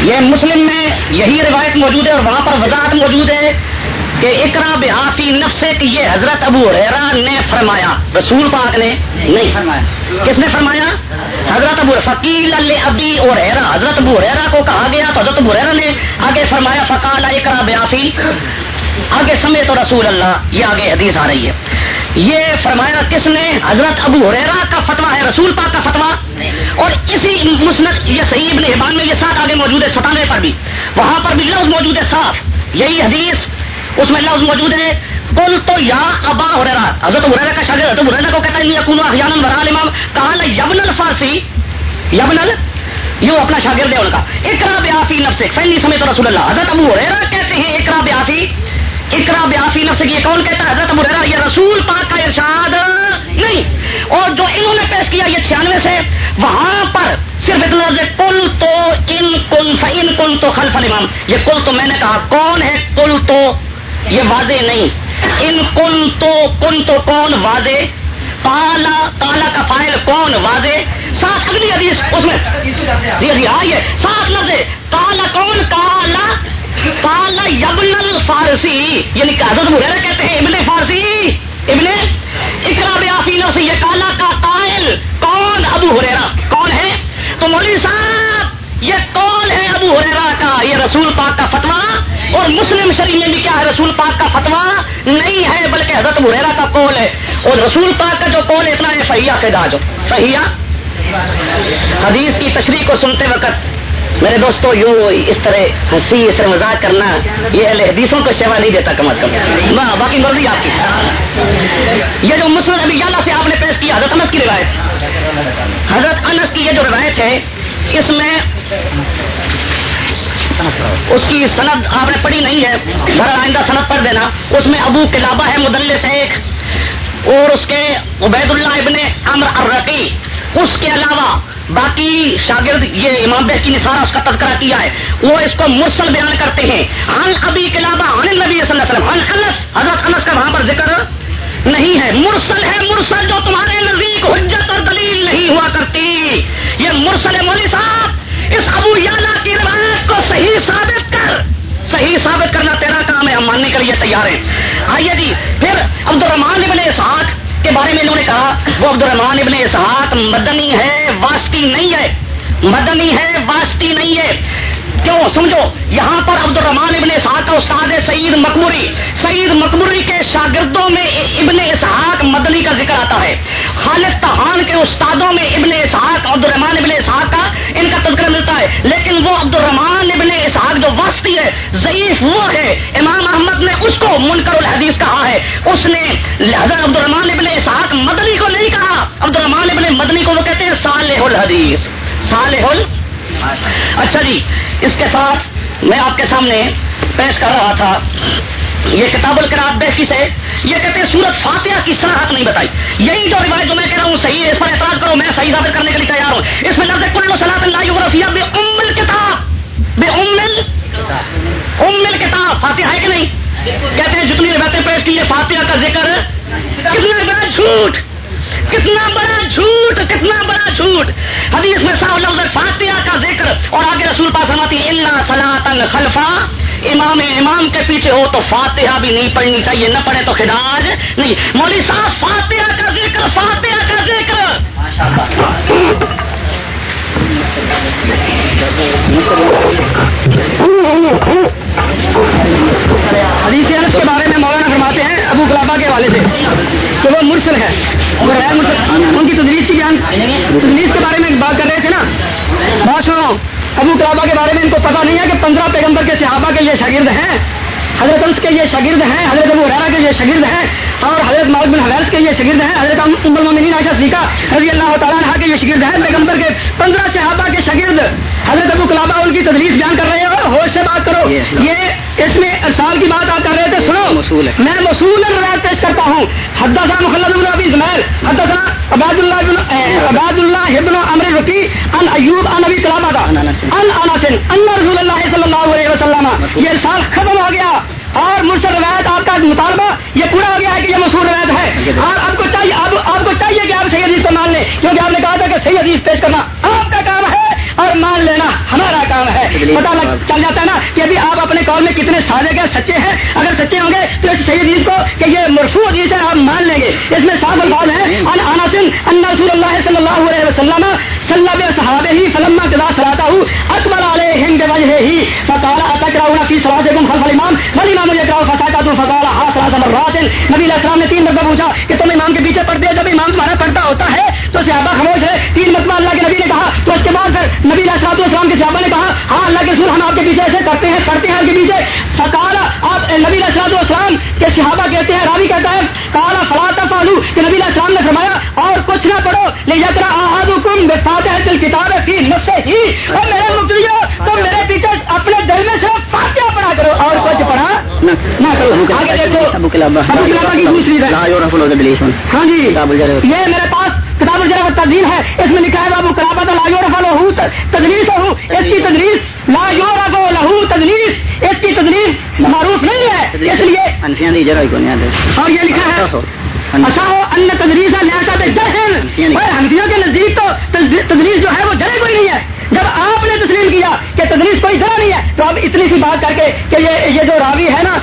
یہ مسلم میں یہی روایت موجود ہے اور وہاں پر وضاحت موجود ہے کہ اکرا بحافی نفسے کی یہ حضرت ابو ریرا نے فرمایا۔ رسول پاک نے نہیں فرمایا۔ کس نے فرمایا؟ حضرت ابو فکیل ابی اور حیرا حضرت ابو ریرا کو کہا گیا تو حضرت ابو ریرا نے آگے فرمایا فکال اکرا بیافی آگے سمے تو رسول اللہ، یہ آگے حدیث آ رہی ہے۔ یہ فرمایا، کس نے؟ حضرت ابو ریرا کا فتوا ہے، رسول پاک کا فتوا اور اسی مسنت یہ صحیح ابن حبان میں یہ ساتھ آگے موجود ہے ستانے پر بھی۔ وہاں پر بھی لفظ موجود ہے صاف۔ یہی حدیث، اس میں لفظ موجود ہے۔ کل تو یا ابا ہو رہا حضرت ہریرا کا شاگرد، حضرت ہریرا کو کہتا ہے اکون احیانا برال امام کہا یبن الفارسی۔ یبن ال؟ یوں اپنا شاگرد ہے ان کا۔ اقرا بیافی نفس فینی سمے تو رسول اللہ۔ حضرت ابو ہریرا کہتے ہیں، اقرا بیافی اقرا بیافی نفس یہ کون کہتا ہے؟ حضرت ابو ہریرا یہ رسول پاک کا ارشاد نہیں۔ اور جو انہوں نے پیش کیا یہ چھیانوے سے، وہاں پر صرف ایک لفظ کل تو ان کن فن کن تو خلف الامام۔ یہ کل تو میں نے کہا، کون ہے؟ کل تو۔ یہ واضح نہیں۔ ان کن تو کن تو کون واضح؟ پالا کالا کا فائل کون واضح؟ سات اگلی حدیث، اس میں۔ جی جی آئیے سات لفظ کالا کون؟ کالا کالا یبن فارسی یعنی کہ حضرت مغیرہ کہتے ہیں ابن فارسی۔ ابن اقراب آفینا سے یہ کالا کا قائل کون؟ ابو ہریرا کون ہے؟ تو مولوی صاحب یہ کون ہے ابو ہریرا کا یہ رسول پاک کا فتوا اور مسلم شریف میں بھی کیا ہے رسول پاک کا فتوا نہیں ہے بلکہ حضرت ہریرا کا کول ہے اور رسول پاک کا جو کول اتنا ہے فہیا سے داج فہیا حدیث کی تشریح کو سنتے وقت میرے دوستو یوں اس طرح ہنسی اس طرح مزاق کرنا یہ اہل حدیثوں کو شیوا نہیں دیتا کم از کم باقی مرضی آپ کی۔ یہ جو مسلم ابھی سے آپ نے پیش کیا، حضرت انس کی روایت۔ حضرت انس کی یہ جو روایت ہے اس میں اس کی سند آپ نے پڑھی نہیں ہے۔ بھر آئندہ سند پڑھ دینا۔ اس میں ابو کلابہ ہے، مدلس ایک۔ اور اس کے عبید اللہ ابن امر الرقی۔ اس کے علاوہ باقی شاگرد یہ امام بہ کی نثارہ اس کا تذکرہ کیا ہے۔ وہ اس کو مرسل بیان کرتے ہیں۔ عن ابی کے علاوہ عن نبی صلی اللہ علیہ وسلم۔ عن انس، حضرت انس کا وہاں پر ذکر نہیں ہے۔ مرسل ہے، مرسل جو تمہارے نزدیک حجت اور نہیں ہوا کرتی۔ یہ مرسل ہے مولوی صاحب، اس ابو یالا کی روایت کو صحیح ثابت کر۔ صحیح ثابت کرنا تیرا کام ہے، ہم ماننے کے لیے تیار ہیں۔ آئیے جی پھر عبد الرحمان ابن اسحاق کے بارے میں انہوں نے کہا، وہ عبد الرحمان ابن اسحاق مدنی ہے، واسطی نہیں ہے۔ مدنی ہے، واسطی نہیں ہے۔ کیوں سمجھو، یہاں پر عبد الرحمان ابن اسحاق کا استاد ہے سعید مکموری سعید مکموری کے شاگردوں میں ابن اسحاق مدنی کا ذکر آتا ہے۔ خالد تہان کے استادوں میں ابن اسحاق عبد الرحمان ابن اسحاق کا ان کا تذکرہ ملتا ہے۔ لیکن وہ عبد الرحمان ابن اسحاق جو واسطی ہے، ضعیف وہ ہے، امام احمد نے اس کو منکر الحدیث کہا ہے۔ اس نے حضرت عبد الرحمان ابن اسحاق مدنی کو نہیں کہا عبد الرحمان ابن مدنی کو وہ کہتے ہیں صالح الحدیث۔ صالح الحدیث اچھا جی اس کے ساتھ میں آپ کے سامنے پیش کر رہا تھا، یہ کتاب الکرات بیشی سے، یہ کہتے ہیں سورت فاتحہ کی صلاحت نہیں بتائی۔ یہی جو روایت جو میں کہہ رہا ہوں صحیح ہے، اس پر اعتراض کرو، میں صحیح ثابت کرنے کے لیے تیار ہوں۔ اس میں لفظ کل صلاح اللہ بے ام کتاب بے ام ام کتاب فاتحہ ہے کہ نہیں؟ کہتے ہیں جتنی روایتیں پیش کی یہ فاتحہ کا ذکر کتنا بڑا جھوٹ۔ کتنا بڑا جھوٹ، کتنا بڑا جھوٹ۔ حدیث میں صاحب لفظ فاتحہ کا ذکر اور آگے رسول پاس اللہ سلاطن خلفا۔ امام امام کے پیچھے ہو تو فاتحہ بھی نہیں پڑھنی چاہیے، نہ پڑھے تو خداج نہیں۔ مولوی صاحب، فاتحہ کا ذکر، فاتحہ کا ذکر۔ حدیث انس کے بارے میں مولانا فرماتے ہیں ابو گلابا کے والے سے کہ وہ مرسل ہے غیر مرسل ان کی تدریس کی بیان، تدریس کے بارے میں بات کر رہے تھے نا۔ بات سنو ابو گلابا کے بارے میں ان کو پتا نہیں ہے کہ پندرہ پیغمبر کے صحابہ کے یہ شاگرد ہیں، حضرت انس کے یہ شاگرد ہیں، حضرت ابو ریرا کے یہ شاگرد ہیں، اور حضرت مالک بن حویس کے یہ شاگرد ہیں، حضرت ام المؤمنین عائشہ صدیقہ رضی اللہ تعالیٰ عنہ کے یہ شاگرد ہیں، پیغمبر کے پندرہ صحابہ کے شاگرد۔ حضرت ابو کلابہ ان کی تدریس بیان کر رہے ہو ہوش سے بات کرو۔ یہ اس میں ارسال کی بات آپ کر رہے تھے سنو۔ میں مصول روایت پیش کرتا ہوں۔ حدثنا مخلد بن ابی اسماعیل حدثنا عباد اللہ بن عباد اللہ ابن عمر رقی ان ایوب ان ابی کلابہ ان انس ان رسول اللہ صلی اللہ علیہ وسلم۔ یہ ارسال ختم ہو گیا۔ اور مرسل روایت آپ کا مطالبہ یہ پورا ہو گیا ہے کہ یہ مشہور روایت ہے۔ اور آپ کو چاہیے آپ کو چاہیے کہ آپ صحیح حدیث کو مان لیں کیونکہ آپ نے کہا تھا کہ صحیح حدیث پیش کرنا آپ کا کام ہے۔ اور مان لینا ہمارا کام ہے۔ پتا لگ چل جاتا ہے نا کہ ابھی آپ اپنے کال میں کتنے سادے کے سچے ہیں۔ اگر سچے ہوں گے تو اس صحیح حدیث کو کہ یہ مرسو حدیث ہے آپ مان لیں گے۔ اس میں صاف الفاظ ان ان رسول اللہ صلی اللہ علیہ وسلم صلی اللہ صحابہ ہی فلما قضا صلاته اکبر علیہم بوجهه ہی، فقال اتقرؤون في صلاتكم خلف الامام؟ والامام يقرأ فسكتوا فقال ہاں ها ثلاث مرات۔ نبی علیہ السلام نے تین مرتبہ پوچھا کہ تم امام کے پیچھے پڑھتے جب امام تمہارا پڑھتا ہوتا ہے تو صحابہ خاموش ہے تین مرتبہ اللہ کے نبی نے کہا، تو اس کے بعد پھر نبی علیہ السلام السلام کے صحابہ نے کہا ہاں اللہ کے رسول ہم آپ کے پیچھے ایسے کرتے ہیں کرتے ہیں آپ کے پیچھے۔ فقال آپ نبی علیہ السلام السلام کے صحابہ کہتے ہیں، راوی کہتا ہے کالا فلاطا فالو کہ نبی علیہ السلام نے فرمایا، اور کچھ نہ پڑھو لے یاترا احدکم بفاتحہ الکتاب فی نفسه ہی۔ اور میرے مقتدیو تو میرے پیچھے اپنے دل میں سے فاتحہ پڑھا کرو اور کچھ پڑھا نہ۔ کرو آگے دیکھو ابو کلابہ۔ کی دوسری ہاں جی۔ یہ میرے پاس کتاب الجرا تدین ہے۔ اس میں لکھا ہے ابو کلابہ لا یورف لہو تدریس ہو۔ اس کی تدریس لا یورف لہو تدریس اس کی تدریس معروف نہیں ہے۔ اس لیے اور یہ لکھا ہے اچھا ان تدریس ہنفیوں کے نزدیک تو تدریس جو ہے وہ جڑے کوئی نہیں ہے جب آپ نے تسلیم کیا کہ تدریس کوئی ذرا نہیں ہے تو اب اتنی سی بات کر کے کہ یہ یہ جو راوی ہے نا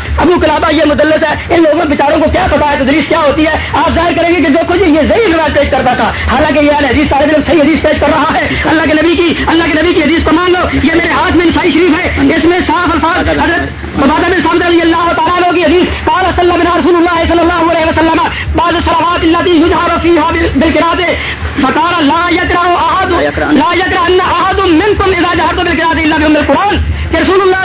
ابو یہ مدلس ہے، ان لوگوں بیچاروں کو کیا پتا ہے، تدریس کیا ہوتی ہے؟ آپ ظاہر کریں گے کہ جو کچھ یہ ضعیف روایت پیش کرتا تھا، حالانکہ یہ حدیث طالب علم صحیح حدیث پیش کر رہا ہے۔ اللہ کے نبی کی، اللہ کے نبی کی حدیث کو مان لو، یہ میرے ہاتھ میں نسائی شریف ہے۔ اس میں صاف الفاظ، حضرت عبادہ بن سامد رضی اللہ تعالیٰ کی حدیث، قال صلی اللہ بن رسول اللہ صلی اللہ علیہ وسلم، بعض الصلوات التي يجهر فيها بالقراءة، فقال لا يقرأ أحد، لا يقرأ أن أحد منكم إذا جهرت بالقراءة إلا بأم القرآن، کہ رسول اللہ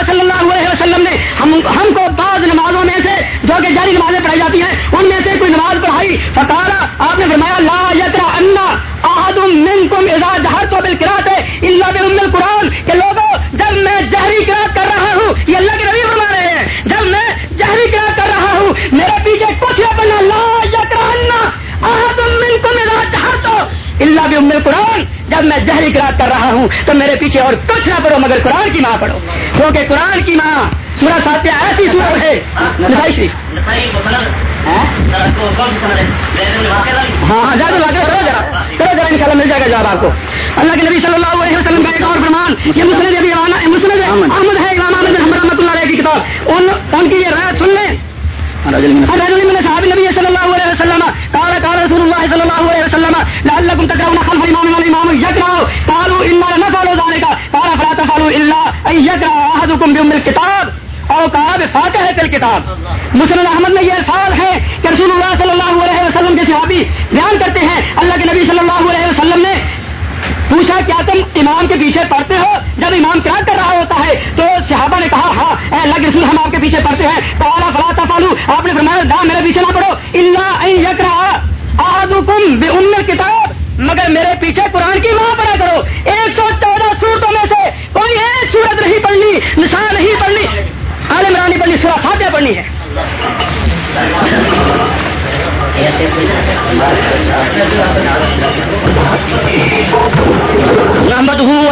جاتی ہیں۔ ان میں سے کوئی نماز پڑھائی۔ فقال آپ نے فرمایا، لا يقرأ أن أحد منكم إذا جهرت بالقراءة إلا بأم القرآن۔ کہ لوگوں، جب میں جہری قرأت کر رہا ہوں، یہ اللہ کے نبی فرما رہے ہیں۔ جب میں جہری قرأت کر رہا ہوں، میرے پیچھے کچھ نہ پڑھنا لا يقرأ أن أحد منكم إذا جهرت اللہ بھی ام قرآن جب میں جہری قرآن کر رہا ہوں، تو میرے پیچھے اور کچھ نہ پڑھو، مگر قرآن کی ماں پڑھو۔ کیونکہ قرآن کی ماں سورہ ساتیہ ایسی سورت ہے ہاں ہاں؟ جا کرو ذرا کرو ذرا ان شاء اللہ مل جائے گا جواب آپ کو۔ اللہ کے نبی صلی اللہ علیہ وسلم کا ایک اور فرمان یہ مسلم ابھی مسلم احمد ہے امام احمد رحمۃ اللہ علیہ کی کتاب۔ ان ان کی یہ رائے سن لیں۔ صحاب النبي صلى الله عليه وسلم۔ قال قال رسول الله صلى الله عليه وسلم لعلكم تقرؤون خلف الامام والامام يقرأ قالوا انا نفعل ذلك۔ قال فلا تفعلوا الا ان يقرأ احدكم بام الكتاب او قال فاتحة الكتاب۔ مسلم احمد میں یہ الفاظ ہے کہ رسول اللہ صلی اللہ علیہ وسلم کے صحابی بیان کرتے ہیں۔ اللہ کے نبی صلی اللہ علیہ وسلم نے پوچھا، کیا تم امام کے پیچھے پڑھتے ہو؟ جب امام کیا کر رہا ہوتا ہے تو صحابہ نے کہا ہاں اے اللہ کے رسول ہم آپ کے پیچھے پڑھتے ہیں۔ پہلا فلا تفالو آپ نے فرمایا، دا میرے پیچھے نہ پڑھو۔ اللہ یکرا آدم بے عمر کتاب مگر میرے پیچھے قرآن کی ماں پڑھا کرو۔ ایک سو چودہ صورتوں میں سے کوئی ایک صورت نہیں پڑھنی نشان نہیں پڑھنی۔ عالم رانی پڑھنی، سورہ فاتحہ پڑھنی ہے۔ محمد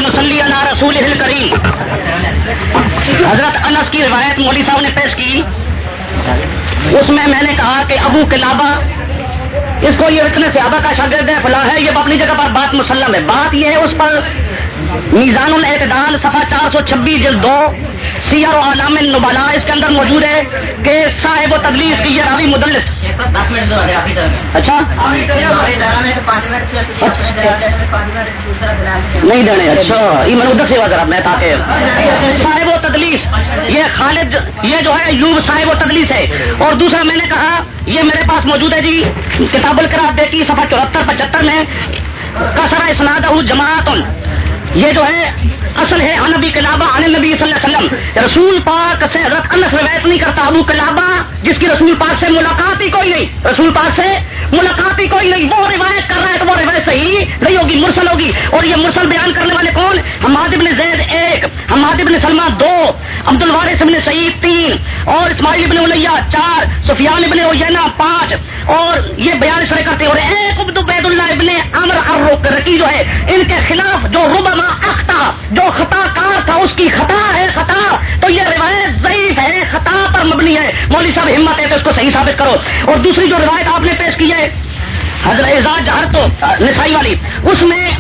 نسلی رسول کریم حضرت انس کی روایت مولوی صاحب نے پیش کی. اس میں میں نے کہا کہ ابو کلابا اس کو یہ اتنے زیادہ کا شاگرد ہے، فلاں ہے، یہ اپنی جگہ پر بات مسلم ہے۔ بات یہ ہے اس پر میزان الاعتدال صفحہ چار سو چھبیس، جلد دو سیار و علام نبالا اس کے اندر موجود ہے کہ صاحب و تدلیس کی یہ راوی مدلس. اچھا؟ نہیں دینے اچھا۔ یہ میں ادھر سے ذرا میں تاکہ صاحب و تدلیس یہ خالد، یہ جو ہے یوب صاحب و تدلیس ہے۔ اور دوسرا میں نے کہا، یہ میرے پاس موجود ہے جی کتاب الکراب دیکھی، صفحہ چوہتر، پچہتر میں کسرا اسناد جماعت یہ جو ہے اصل ہے انبی کلابا عن نبی صلی اللہ علیہ وسلم۔ رسول پاک سے رت انس روایت نہیں کرتا ابو کلابا جس کی رسول پاک سے ملاقات ہی کوئی نہیں۔ رسول پاک سے ملاقات ہی کوئی نہیں۔ وہ روایت کر رہا ہے تو وہ روایت صحیح نہیں ہوگی، مرسل ہوگی۔ اور یہ مرسل بیان کرنے والے کون؟ حماد ابن زید ایک، حماد ابن سلمہ دو عبد الوارث ابن سعید تین، اور اسماعیل ابن الیہ چار، سفیان ابن اوینا پانچ۔ اور یہ بیان سرے کرتے اور ایک عبد عبید اللہ ابن امر رکی جو ہے، ان کے خلاف جو ربما اختا جو خطا کار تھا، اس کی خطا ہے، خطا۔ تو یہ روایت ضعیف ہے، خطا پر مبنی ہے۔ مولوی صاحب ہمت ہے تو اس کو صحیح ثابت کرو۔ اور دوسری جو روایت آپ نے پیش کی ہے، حضرت اعزاز جہر تو، نسائی والی، اس میں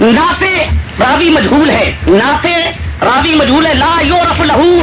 نافع راوی مجہول ہے۔ نافع راوی مجہول ہے۔ لا یورف لہو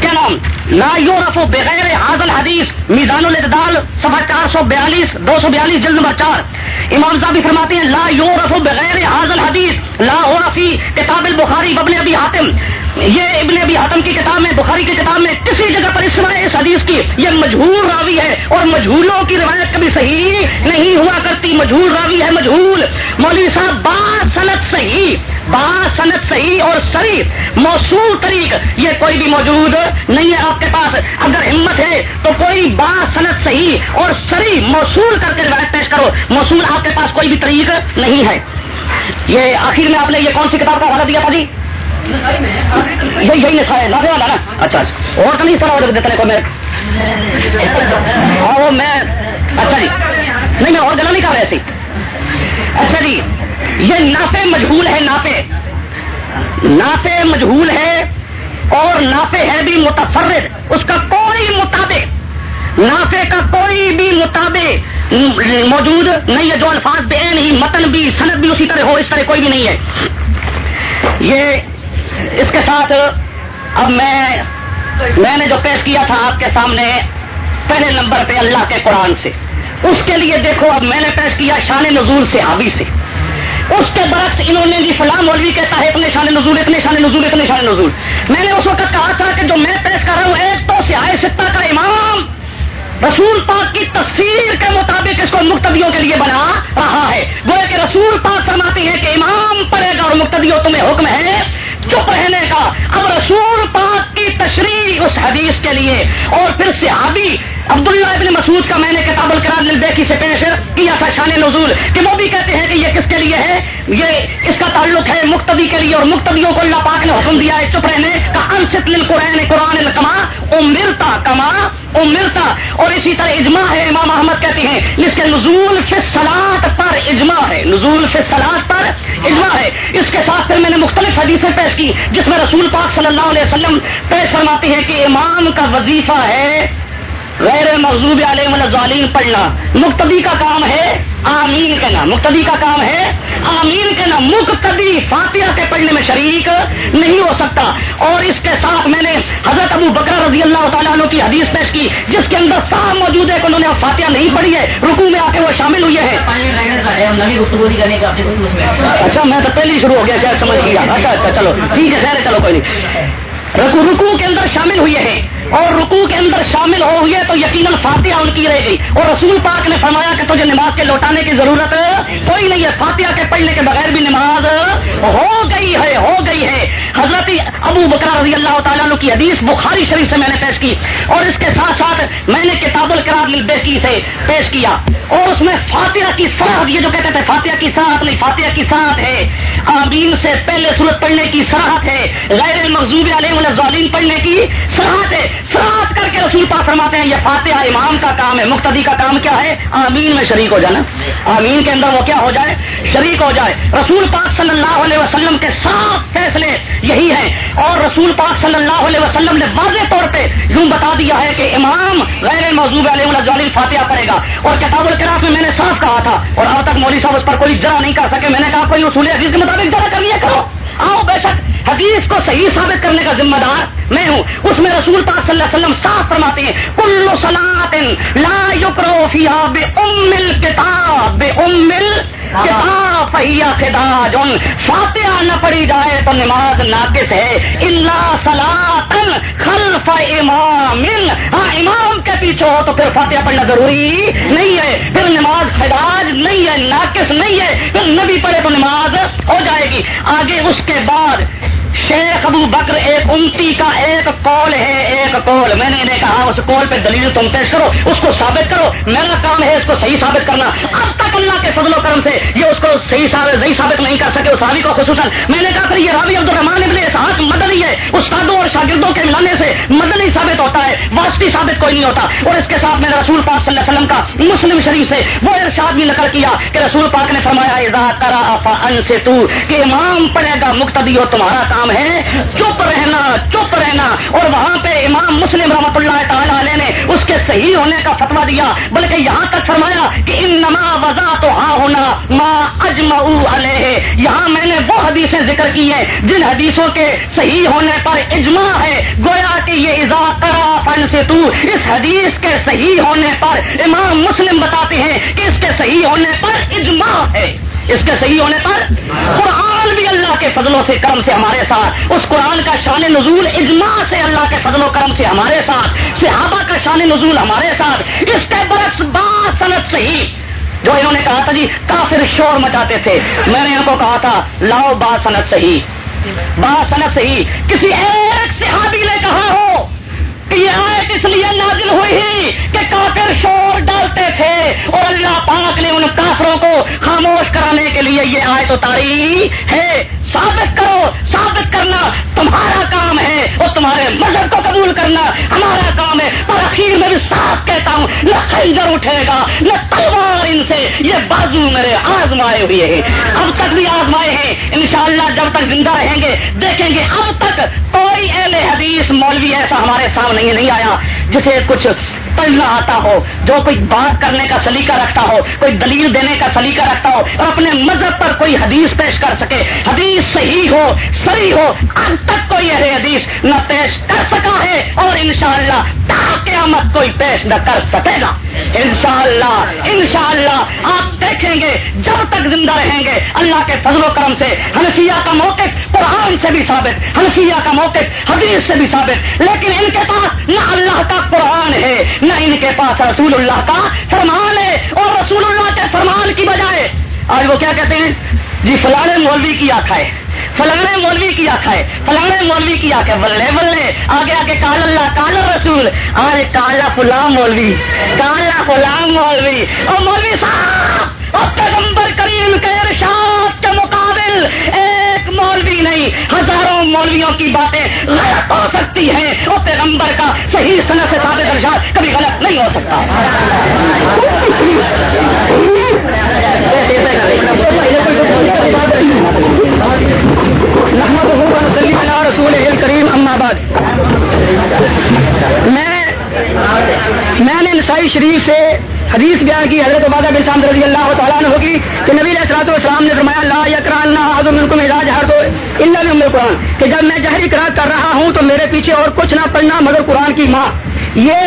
کیا نام لا یورف بغیر حاضل حدیث میزان الاعتدال، صفحہ چار سو بیالیس، دو سو بیالیس، جلد نمبر چار۔ امام صاحب فرماتے ہیں، لا یورف بغیر حاضل حدیث لا عورفی کتاب البخاری ببن ابی حاتم۔ یہ ابن ابی حاتم کی کتاب میں، بخاری کی کتاب میں کسی جگہ پر اس اس حدیث کی یہ مجہور راوی ہے اور مجہولوں کی روایت کبھی صحیح نہیں ہوا کرتی۔ مجہور راوی ہے مجہول۔ مولوی صاحب با صنعت صحیح با صنعت صحیح اور شریف، موصول طریق۔ یہ کوئی بھی موجود نہیں ہے آپ کے پاس۔ اگر ہمت ہے تو کوئی با صنعت صحیح اور شریف، موصول کر کے روایت پیش کرو۔ موصول آپ کے پاس کوئی بھی طریق نہیں ہے۔ یہ آخر میں آپ نے یہ کون سی کتاب کا حوالہ دیا تھا جی یہی یہی نسا ہے نافے والا نا۔ اچھا اچھا۔ اور تو نہیں سر آڈر دیتے کو میں ہاں وہ میں اچھا جی۔ نہیں، میں اور گلا نہیں کر رہا ایسی۔ اچھا جی یہ نافے مجہول ہے نافے نافے مجہول ہے اور نافے ہے بھی متفرد اس کا کوئی مطابق نافے کا کوئی بھی مطابق موجود نہیں ہے، جو الفاظ بے نہیں متن بھی صنعت بھی اسی طرح ہو، اس طرح کوئی بھی نہیں ہے۔ یہ اس کے ساتھ اب میں میں نے جو پیش کیا تھا آپ کے سامنے پہلے نمبر پہ اللہ کے قرآن سے، اس کے لیے دیکھو اب میں نے پیش کیا شان نزول سے آبی سے۔ اس کے برعکس انہوں نے فلاں مولوی کہتا ہے اتنے شان نزول، اتنے شان نزول، اتنے شان نزول۔ میں نے اس وقت کہا تھا کہ جو میں پیش کر رہا ہوں ایک تو سیاح سطح کا امام رسول پاک کی تفسیر کے مطابق اس کو مقتدیوں کے لیے بنا رہا ہے۔ وہ کہ رسول پاک فرماتے ہیں کہ امام پڑے گا اور مقتدیوں تمہیں حکم ہے چپ رہنے کا اب رسول پاک کی تشریح اس حدیث کے لیے اور پھر صحابی عبداللہ ابن مسعود کا میں نے کتاب القرار البیکی سے پیش کیا تھا شان نزول، کہ وہ بھی کہتے ہیں کہ یہ کس کے لیے ہے؟ یہ اس کا تعلق ہے مقتدی کے لیے، اور مقتدیوں کو اللہ پاک نے حکم دیا ہے، چپ رہنے کا انست قرآن قرآن الکما امرتا کما، امرتا، اور اسی طرح اجماع ہے، امام احمد کہتے ہیں، جس کے نزول سے سلاد پر اجماع ہے، نزول سے سلاد پر اجماع ہے۔ اس کے ساتھ پھر میں نے مختلف حدیثیں پیش کی، جس میں رسول پاک صلی اللہ علیہ وسلم پیش فرماتے ہیں کہ امام کا وظیفہ ہے غیر مغضوب علیہ الظالین پڑھنا مقتدی کا کام ہے آمین کہنا، مقتدی کا کام ہے آمین کہنا، مقتدی فاتحہ کے پڑھنے میں شریک نہیں ہو سکتا۔ اور اس کے ساتھ میں نے حضرت ابو بکر رضی اللہ تعالیٰ عنہ کی حدیث پیش کی، جس کے اندر صاف موجود ہے کہ انہوں نے فاتحہ نہیں پڑھی ہے رکو میں آ کے وہ شامل ہوئے ہیں۔ اچھا میں تو پہلے ہی شروع ہو گیا، شاید سمجھ گیا۔ اچھا اچھا چلو، ٹھیک ہے، خیر چلو، کوئی نہیں۔ رکو رکو کے اندر شامل ہوئے ہیں۔ اور رکو کے اندر شامل ہو ہوئے تو یقیناً فاتحہ ان کی رہ گئی۔ اور رسول پاک نے فرمایا کہ تجھے نماز کے لوٹانے کی ضرورت کوئی نہیں ہے۔ فاتحہ کے پڑھنے کے بغیر بھی نماز ہو گئی ہے، ہو گئی ہے۔ حضرت ابو بکرا رضی اللہ تعالیٰ کی حدیث بخاری شریف سے میں نے پیش کی اور اس کے ساتھ ساتھ میں نے کتاب القرار البیکی سے پیش کیا۔ اور اس میں فاتحہ کی سراہد یہ جو کہتے تھے فاتحہ کی سراہد نہیں، فاتحہ کی سراہد ہے۔ آمین سے پہلے صورت پڑھنے کی سراہد ہے۔ غیر مغزوب علیہ ظالم پڑھنے کی سراہد ہے۔ سراہد کر کے رسول پاک فرماتے ہیں، یہ فاتحہ امام کا کام ہے، مقتدی کا کام کیا ہے؟ آمین میں شریک ہو جانا۔ آمین کے اندر وہ کیا ہو جائے؟ شریک ہو جائے۔ رسول پاک صلی اللہ علیہ وسلم کے سات فیصلے یہی ہیں۔ اور رسول پاک صلی اللہ علیہ وسلم نے واضح طور پہ یوں بتا دیا ہے کہ امام غیر موضوع علیہ ظالم فاتحہ پڑے گا۔ اور کتاب الکراف میں میں نے صاف کہا تھا، اور اب تک مولوی صاحب اس پر کوئی جرا نہیں کر سکے۔ میں نے کہا، کوئی اصول حدیث کے مطابق جرا کر لیا کرو۔ آؤ بے شک، حدیث کو صحیح ثابت کرنے کا ذمہ دار میں ہوں۔ اس میں رسول پاک صلی اللہ علیہ وسلم صاف فرماتے ہیں، کل صلاۃ لا یکرو فیہا بے ام الکتاب بے ام الکتاب فہیا خداج فاتحہ نہ پڑھی جائے تو نماز ناقص ہے۔ الا صلاۃ خلف امام۔ ہاں امام کے پیچھے ہو تو پھر فاتحہ پڑھنا ضروری نہیں ہے۔ پھر نماز خداج نہیں ہے، ناقص نہیں ہے۔ پھر نبی پڑھے تو نماز ہو جائے گی۔ آگے اس کے بعد شیخ ابو بکر ایک امتی کا ایک کول ہے، ایک کول میں نے انہیں کہا، اس کول پہ دلیل تم پیش کرو، اس کو ثابت کرو۔ میرا کام ہے اس کو صحیح ثابت کرنا۔ اب تک اللہ کے فضل و کرم سے یہ اس کو صحیح ثابت صحیح ثابت نہیں کر سکے، اس راوی کو خصوصاً۔ میں نے کہا یہ راوی عبد الرحمان ابن اسحاق مدنی ہے۔ استادوں اور شاگردوں کے ملانے سے مدنی ثابت ہوتا ہے، واسطی ثابت کوئی نہیں ہوتا۔ اور اس کے ساتھ میں نے رسول پاک صلی اللہ علیہ وسلم کا مسلم شریف سے وہ ارشاد بھی نقل کیا کہ رسول پاک نے فرمایا، اذا کرا ان سے تو کہ امام پڑے گا مقتدی ہو تمہارا کام ہے چپ رہنا چپ رہنا۔ اور وہاں پہ امام مسلم رحمۃ اللہ تعالیٰ علیہ نے اس کے صحیح ہونے کا فتوا دیا، بلکہ یہاں تک فرمایا کہ ان نما وزا تو ہاں ہونا ماں اجما علیہ۔ یہاں میں نے وہ حدیثیں ذکر کی ہیں، جن حدیثوں کے صحیح ہونے پر اجماع ہے۔ گویا کہ یہ اضا کرا فن سے تو اس حدیث کے صحیح ہونے پر امام مسلم بتاتے ہیں کہ اس کے صحیح ہونے پر اجماع ہے۔ اس کے صحیح ہونے پر قرآن بھی اللہ کے فضلوں سے کرم سے ہمارے ساتھ، اس قرآن کا شان نزول اجماع سے اللہ کے فضل و کرم سے ہمارے ساتھ، صحابہ کا شان نزول ہمارے ساتھ، اس کے برعکس بات صنعت صحیح جو انہوں نے کہا تھا جی کافر شور مچاتے تھے۔ میں نے ان کو کہا تھا، لاؤ با صنعت صحیح با صنعت صحیح کسی ایک صحابی نے کہا ہو کہ یہ آیت اس لیے نازل ہوئی کہ کافر شور ڈالتے تھے اور اللہ پاک نے ان کافروں کو خاموش کرانے کے لیے یہ آیت اتاری ہے۔ ثابت کرو، ثابت کرنا تمہارا کام ہے اور تمہارے مذہب کو قبول کرنا ہمارا کام ہے۔ پر اخیر میں بھی صاف کہتا ہوں، نہ خنجر اٹھے گا، نہ تلوار ان سے، یہ بازو میرے آزمائے ہوئے ہیں۔ اب تک بھی آزمائے ہیں۔ انشاءاللہ جب تک زندہ رہیں گے، دیکھیں گے اب تک کوئی اہل حدیث مولوی ایسا ہمارے سامنے نہیں نہیں آیا۔ جسے کچھ پڑھنا آتا ہو، جو کوئی بات کرنے کا سلیقہ رکھتا ہو، کوئی دلیل دینے کا سلیقہ رکھتا ہو، اور اپنے مذہب پر کوئی حدیث پیش کر سکے۔ حدیث صحیح ہو صحیح ہو اب تک کوئی یہ حدیث نہ پیش کر سکا ہے، اور انشاءاللہ تا قیامت کوئی پیش نہ کر سکے گا۔ انشاءاللہ انشاءاللہ، آپ دیکھیں گے، جب تک زندہ رہیں گے، اللہ کے فضل و کرم سے۔ حنفیہ کا موقف قرآن سے بھی ثابت، حنفیہ کا موقف حدیث سے بھی ثابت، لیکن ان کے پاس پاس نہ اللہ کا قرآن ہے، نہ ان کے پاس رسول اللہ کا فرمان ہے اور رسول اللہ کے فرمان کی بجائے۔ آج وہ کیا کہتے ہیں؟ جی فلانے مولوی کی آخا ہے۔ فلانے مولوی کی آخا ہے۔ فلانے مولوی کی آخ ہے۔ بلے بلے آگے آگے، کال اللہ، کال رسول۔ آج کالا فلاں مولوی کالا فلاں مولوی۔ اور مولوی صاحب، اور پیغمبر کریم کے ارشاد کے مقابل ایک مولوی نہیں، ہزاروں مولویوں کی باتیں غلط ہو سکتی ہیں۔ اور پیغمبر کا صحیح صنعت سے ثابت ارشاد کبھی غلط نہیں ہو سکتا۔ رسول کریم اماباد میں میں نے نسائی شریف سے حدیث بیان کی، حضرت عبادہ بن سامد رضی اللہ تعالیٰ نے ہوگی کہ نبی علیہ السلاط والسلام نے فرمایا، لا یکران حضم اعراج ہر تو اللہ بھی قرآن کہ جب میں جہری قرار کر رہا ہوں تو میرے پیچھے اور کچھ نہ پڑھنا مگر قرآن کی ماں۔ یہ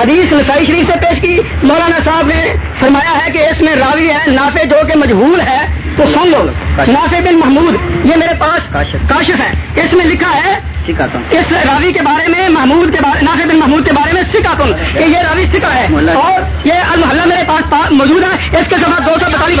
حدیث نسائی شریف سے پیش کی۔ مولانا صاحب نے فرمایا ہے کہ اس میں راوی ہے، نافع جو کہ مجبور ہے تو سن لو۔ نافع بن محمود یہ میرے پاس کاشف۔ ہے اس میں لکھا ہے اس راوی کے بارے میں محمود کے بارے نافع بن محمود کے بارے میں سکھا تم کہ یہ راوی سکھا ہے۔ اور یہ المحلہ میرے پاس موجود ہے۔ اس کے ساتھ دو سو بتالیس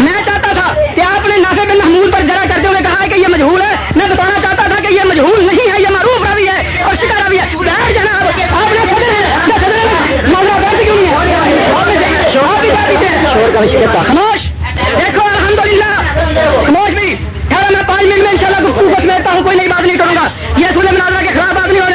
میں چاہتا تھا کہ آپ نے نافع بن محمود پر جرا کرتے ہوئے کہا کہ یہ مجہور ہے میں بتانا چاہتا تھا کہ یہ مجہور نہیں ہے یہ معروف روی ہے اور شکا روی ہے آپ نے خاموش دیکھو الحمد للہ خاموش بھی خیر میں پانچ منٹ میں ان شاء اللہ گفتگو کو سمیٹتا ہوں، کوئی نئی بات نہیں کروں گا۔ یہ سولہ مناظرہ کے خلاف بات نہیں ہو رہی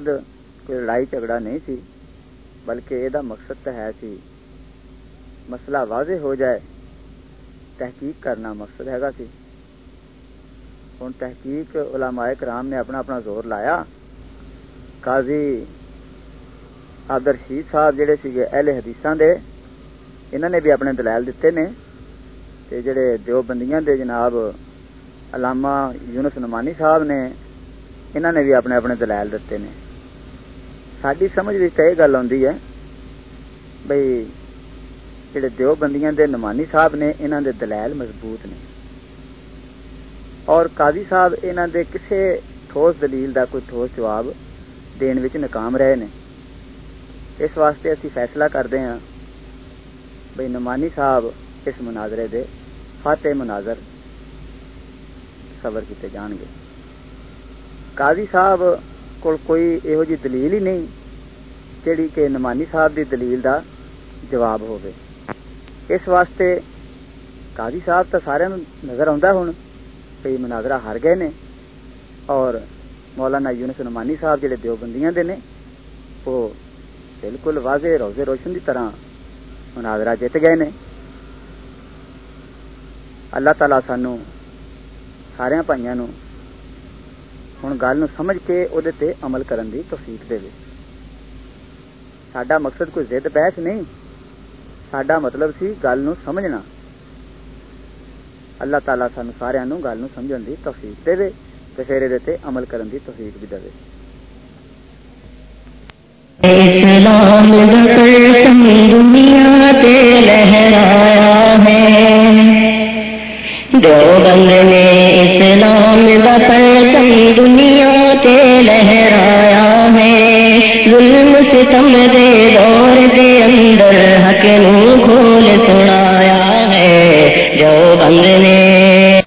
مقصد کوئی لڑائی جھگڑا نہیں سی بلکہ یہ مقصد تو ہے سی مسئلہ واضح ہو جائے تحقیق کرنا مقصد ہے سی ہوں تحقیق علماء کرام نے اپنا اپنا زور لایا قاضی عبد رشید صاحب جڑے سیگے اہل حدیثاں دے انہوں نے بھی اپنے دلائل دیتے نے تے جڑے دیو بندیاں دے جناب علامہ یونس نمانی صاحب نے انہوں نے بھی اپنے اپنے دلائل دیتے نے ساری سمجھ یہ گل آتی ہے بھائی جڑے دیو بندیاں دے نمانی صاحب نے انہوں دے دلائل مضبوط نے اور قاضی صاحب انہوں دے کسے ٹھوس دلیل دا کوئی ٹھوس جواب دین وچ ناکام رہے نے اس واسطے اسی فیصلہ کرتے ہیں بھائی نمانی صاحب اس مناظرے دے فاتح مناظر صبر کیتے جان گے قاضی صاحب کو کوئی یہو جی دلیل ہی نہیں جیڑی کہ نمانی صاحب دی دلیل دا جواب ہوگی اس واسطے قاضی صاحب تو سارے نظر آتا ہوں بھائی مناظرہ ہار گئے نے اور مولانا یونس نمانی صاحب جڑے دیوبندیاں دے نے وہ بالکل واضح روزے روشن دی طرح مناظرہ جیت گئے نے اللہ تعالی سانو سارے بھائیوں ہوں گل سمجھ کے او تے عمل کرن دی توفیق دے ساڈا مقصد کوئی زد بحث نہیں ساڈا مطلب سی گل سمجھنا اللہ تعالی سانو سارے نو گل سمجھن دی توفیق دے تے پھر دے تے عمل کرن دی توفیق بھی دے اسلام دنیا تے لہرایا ہے دیوبند نے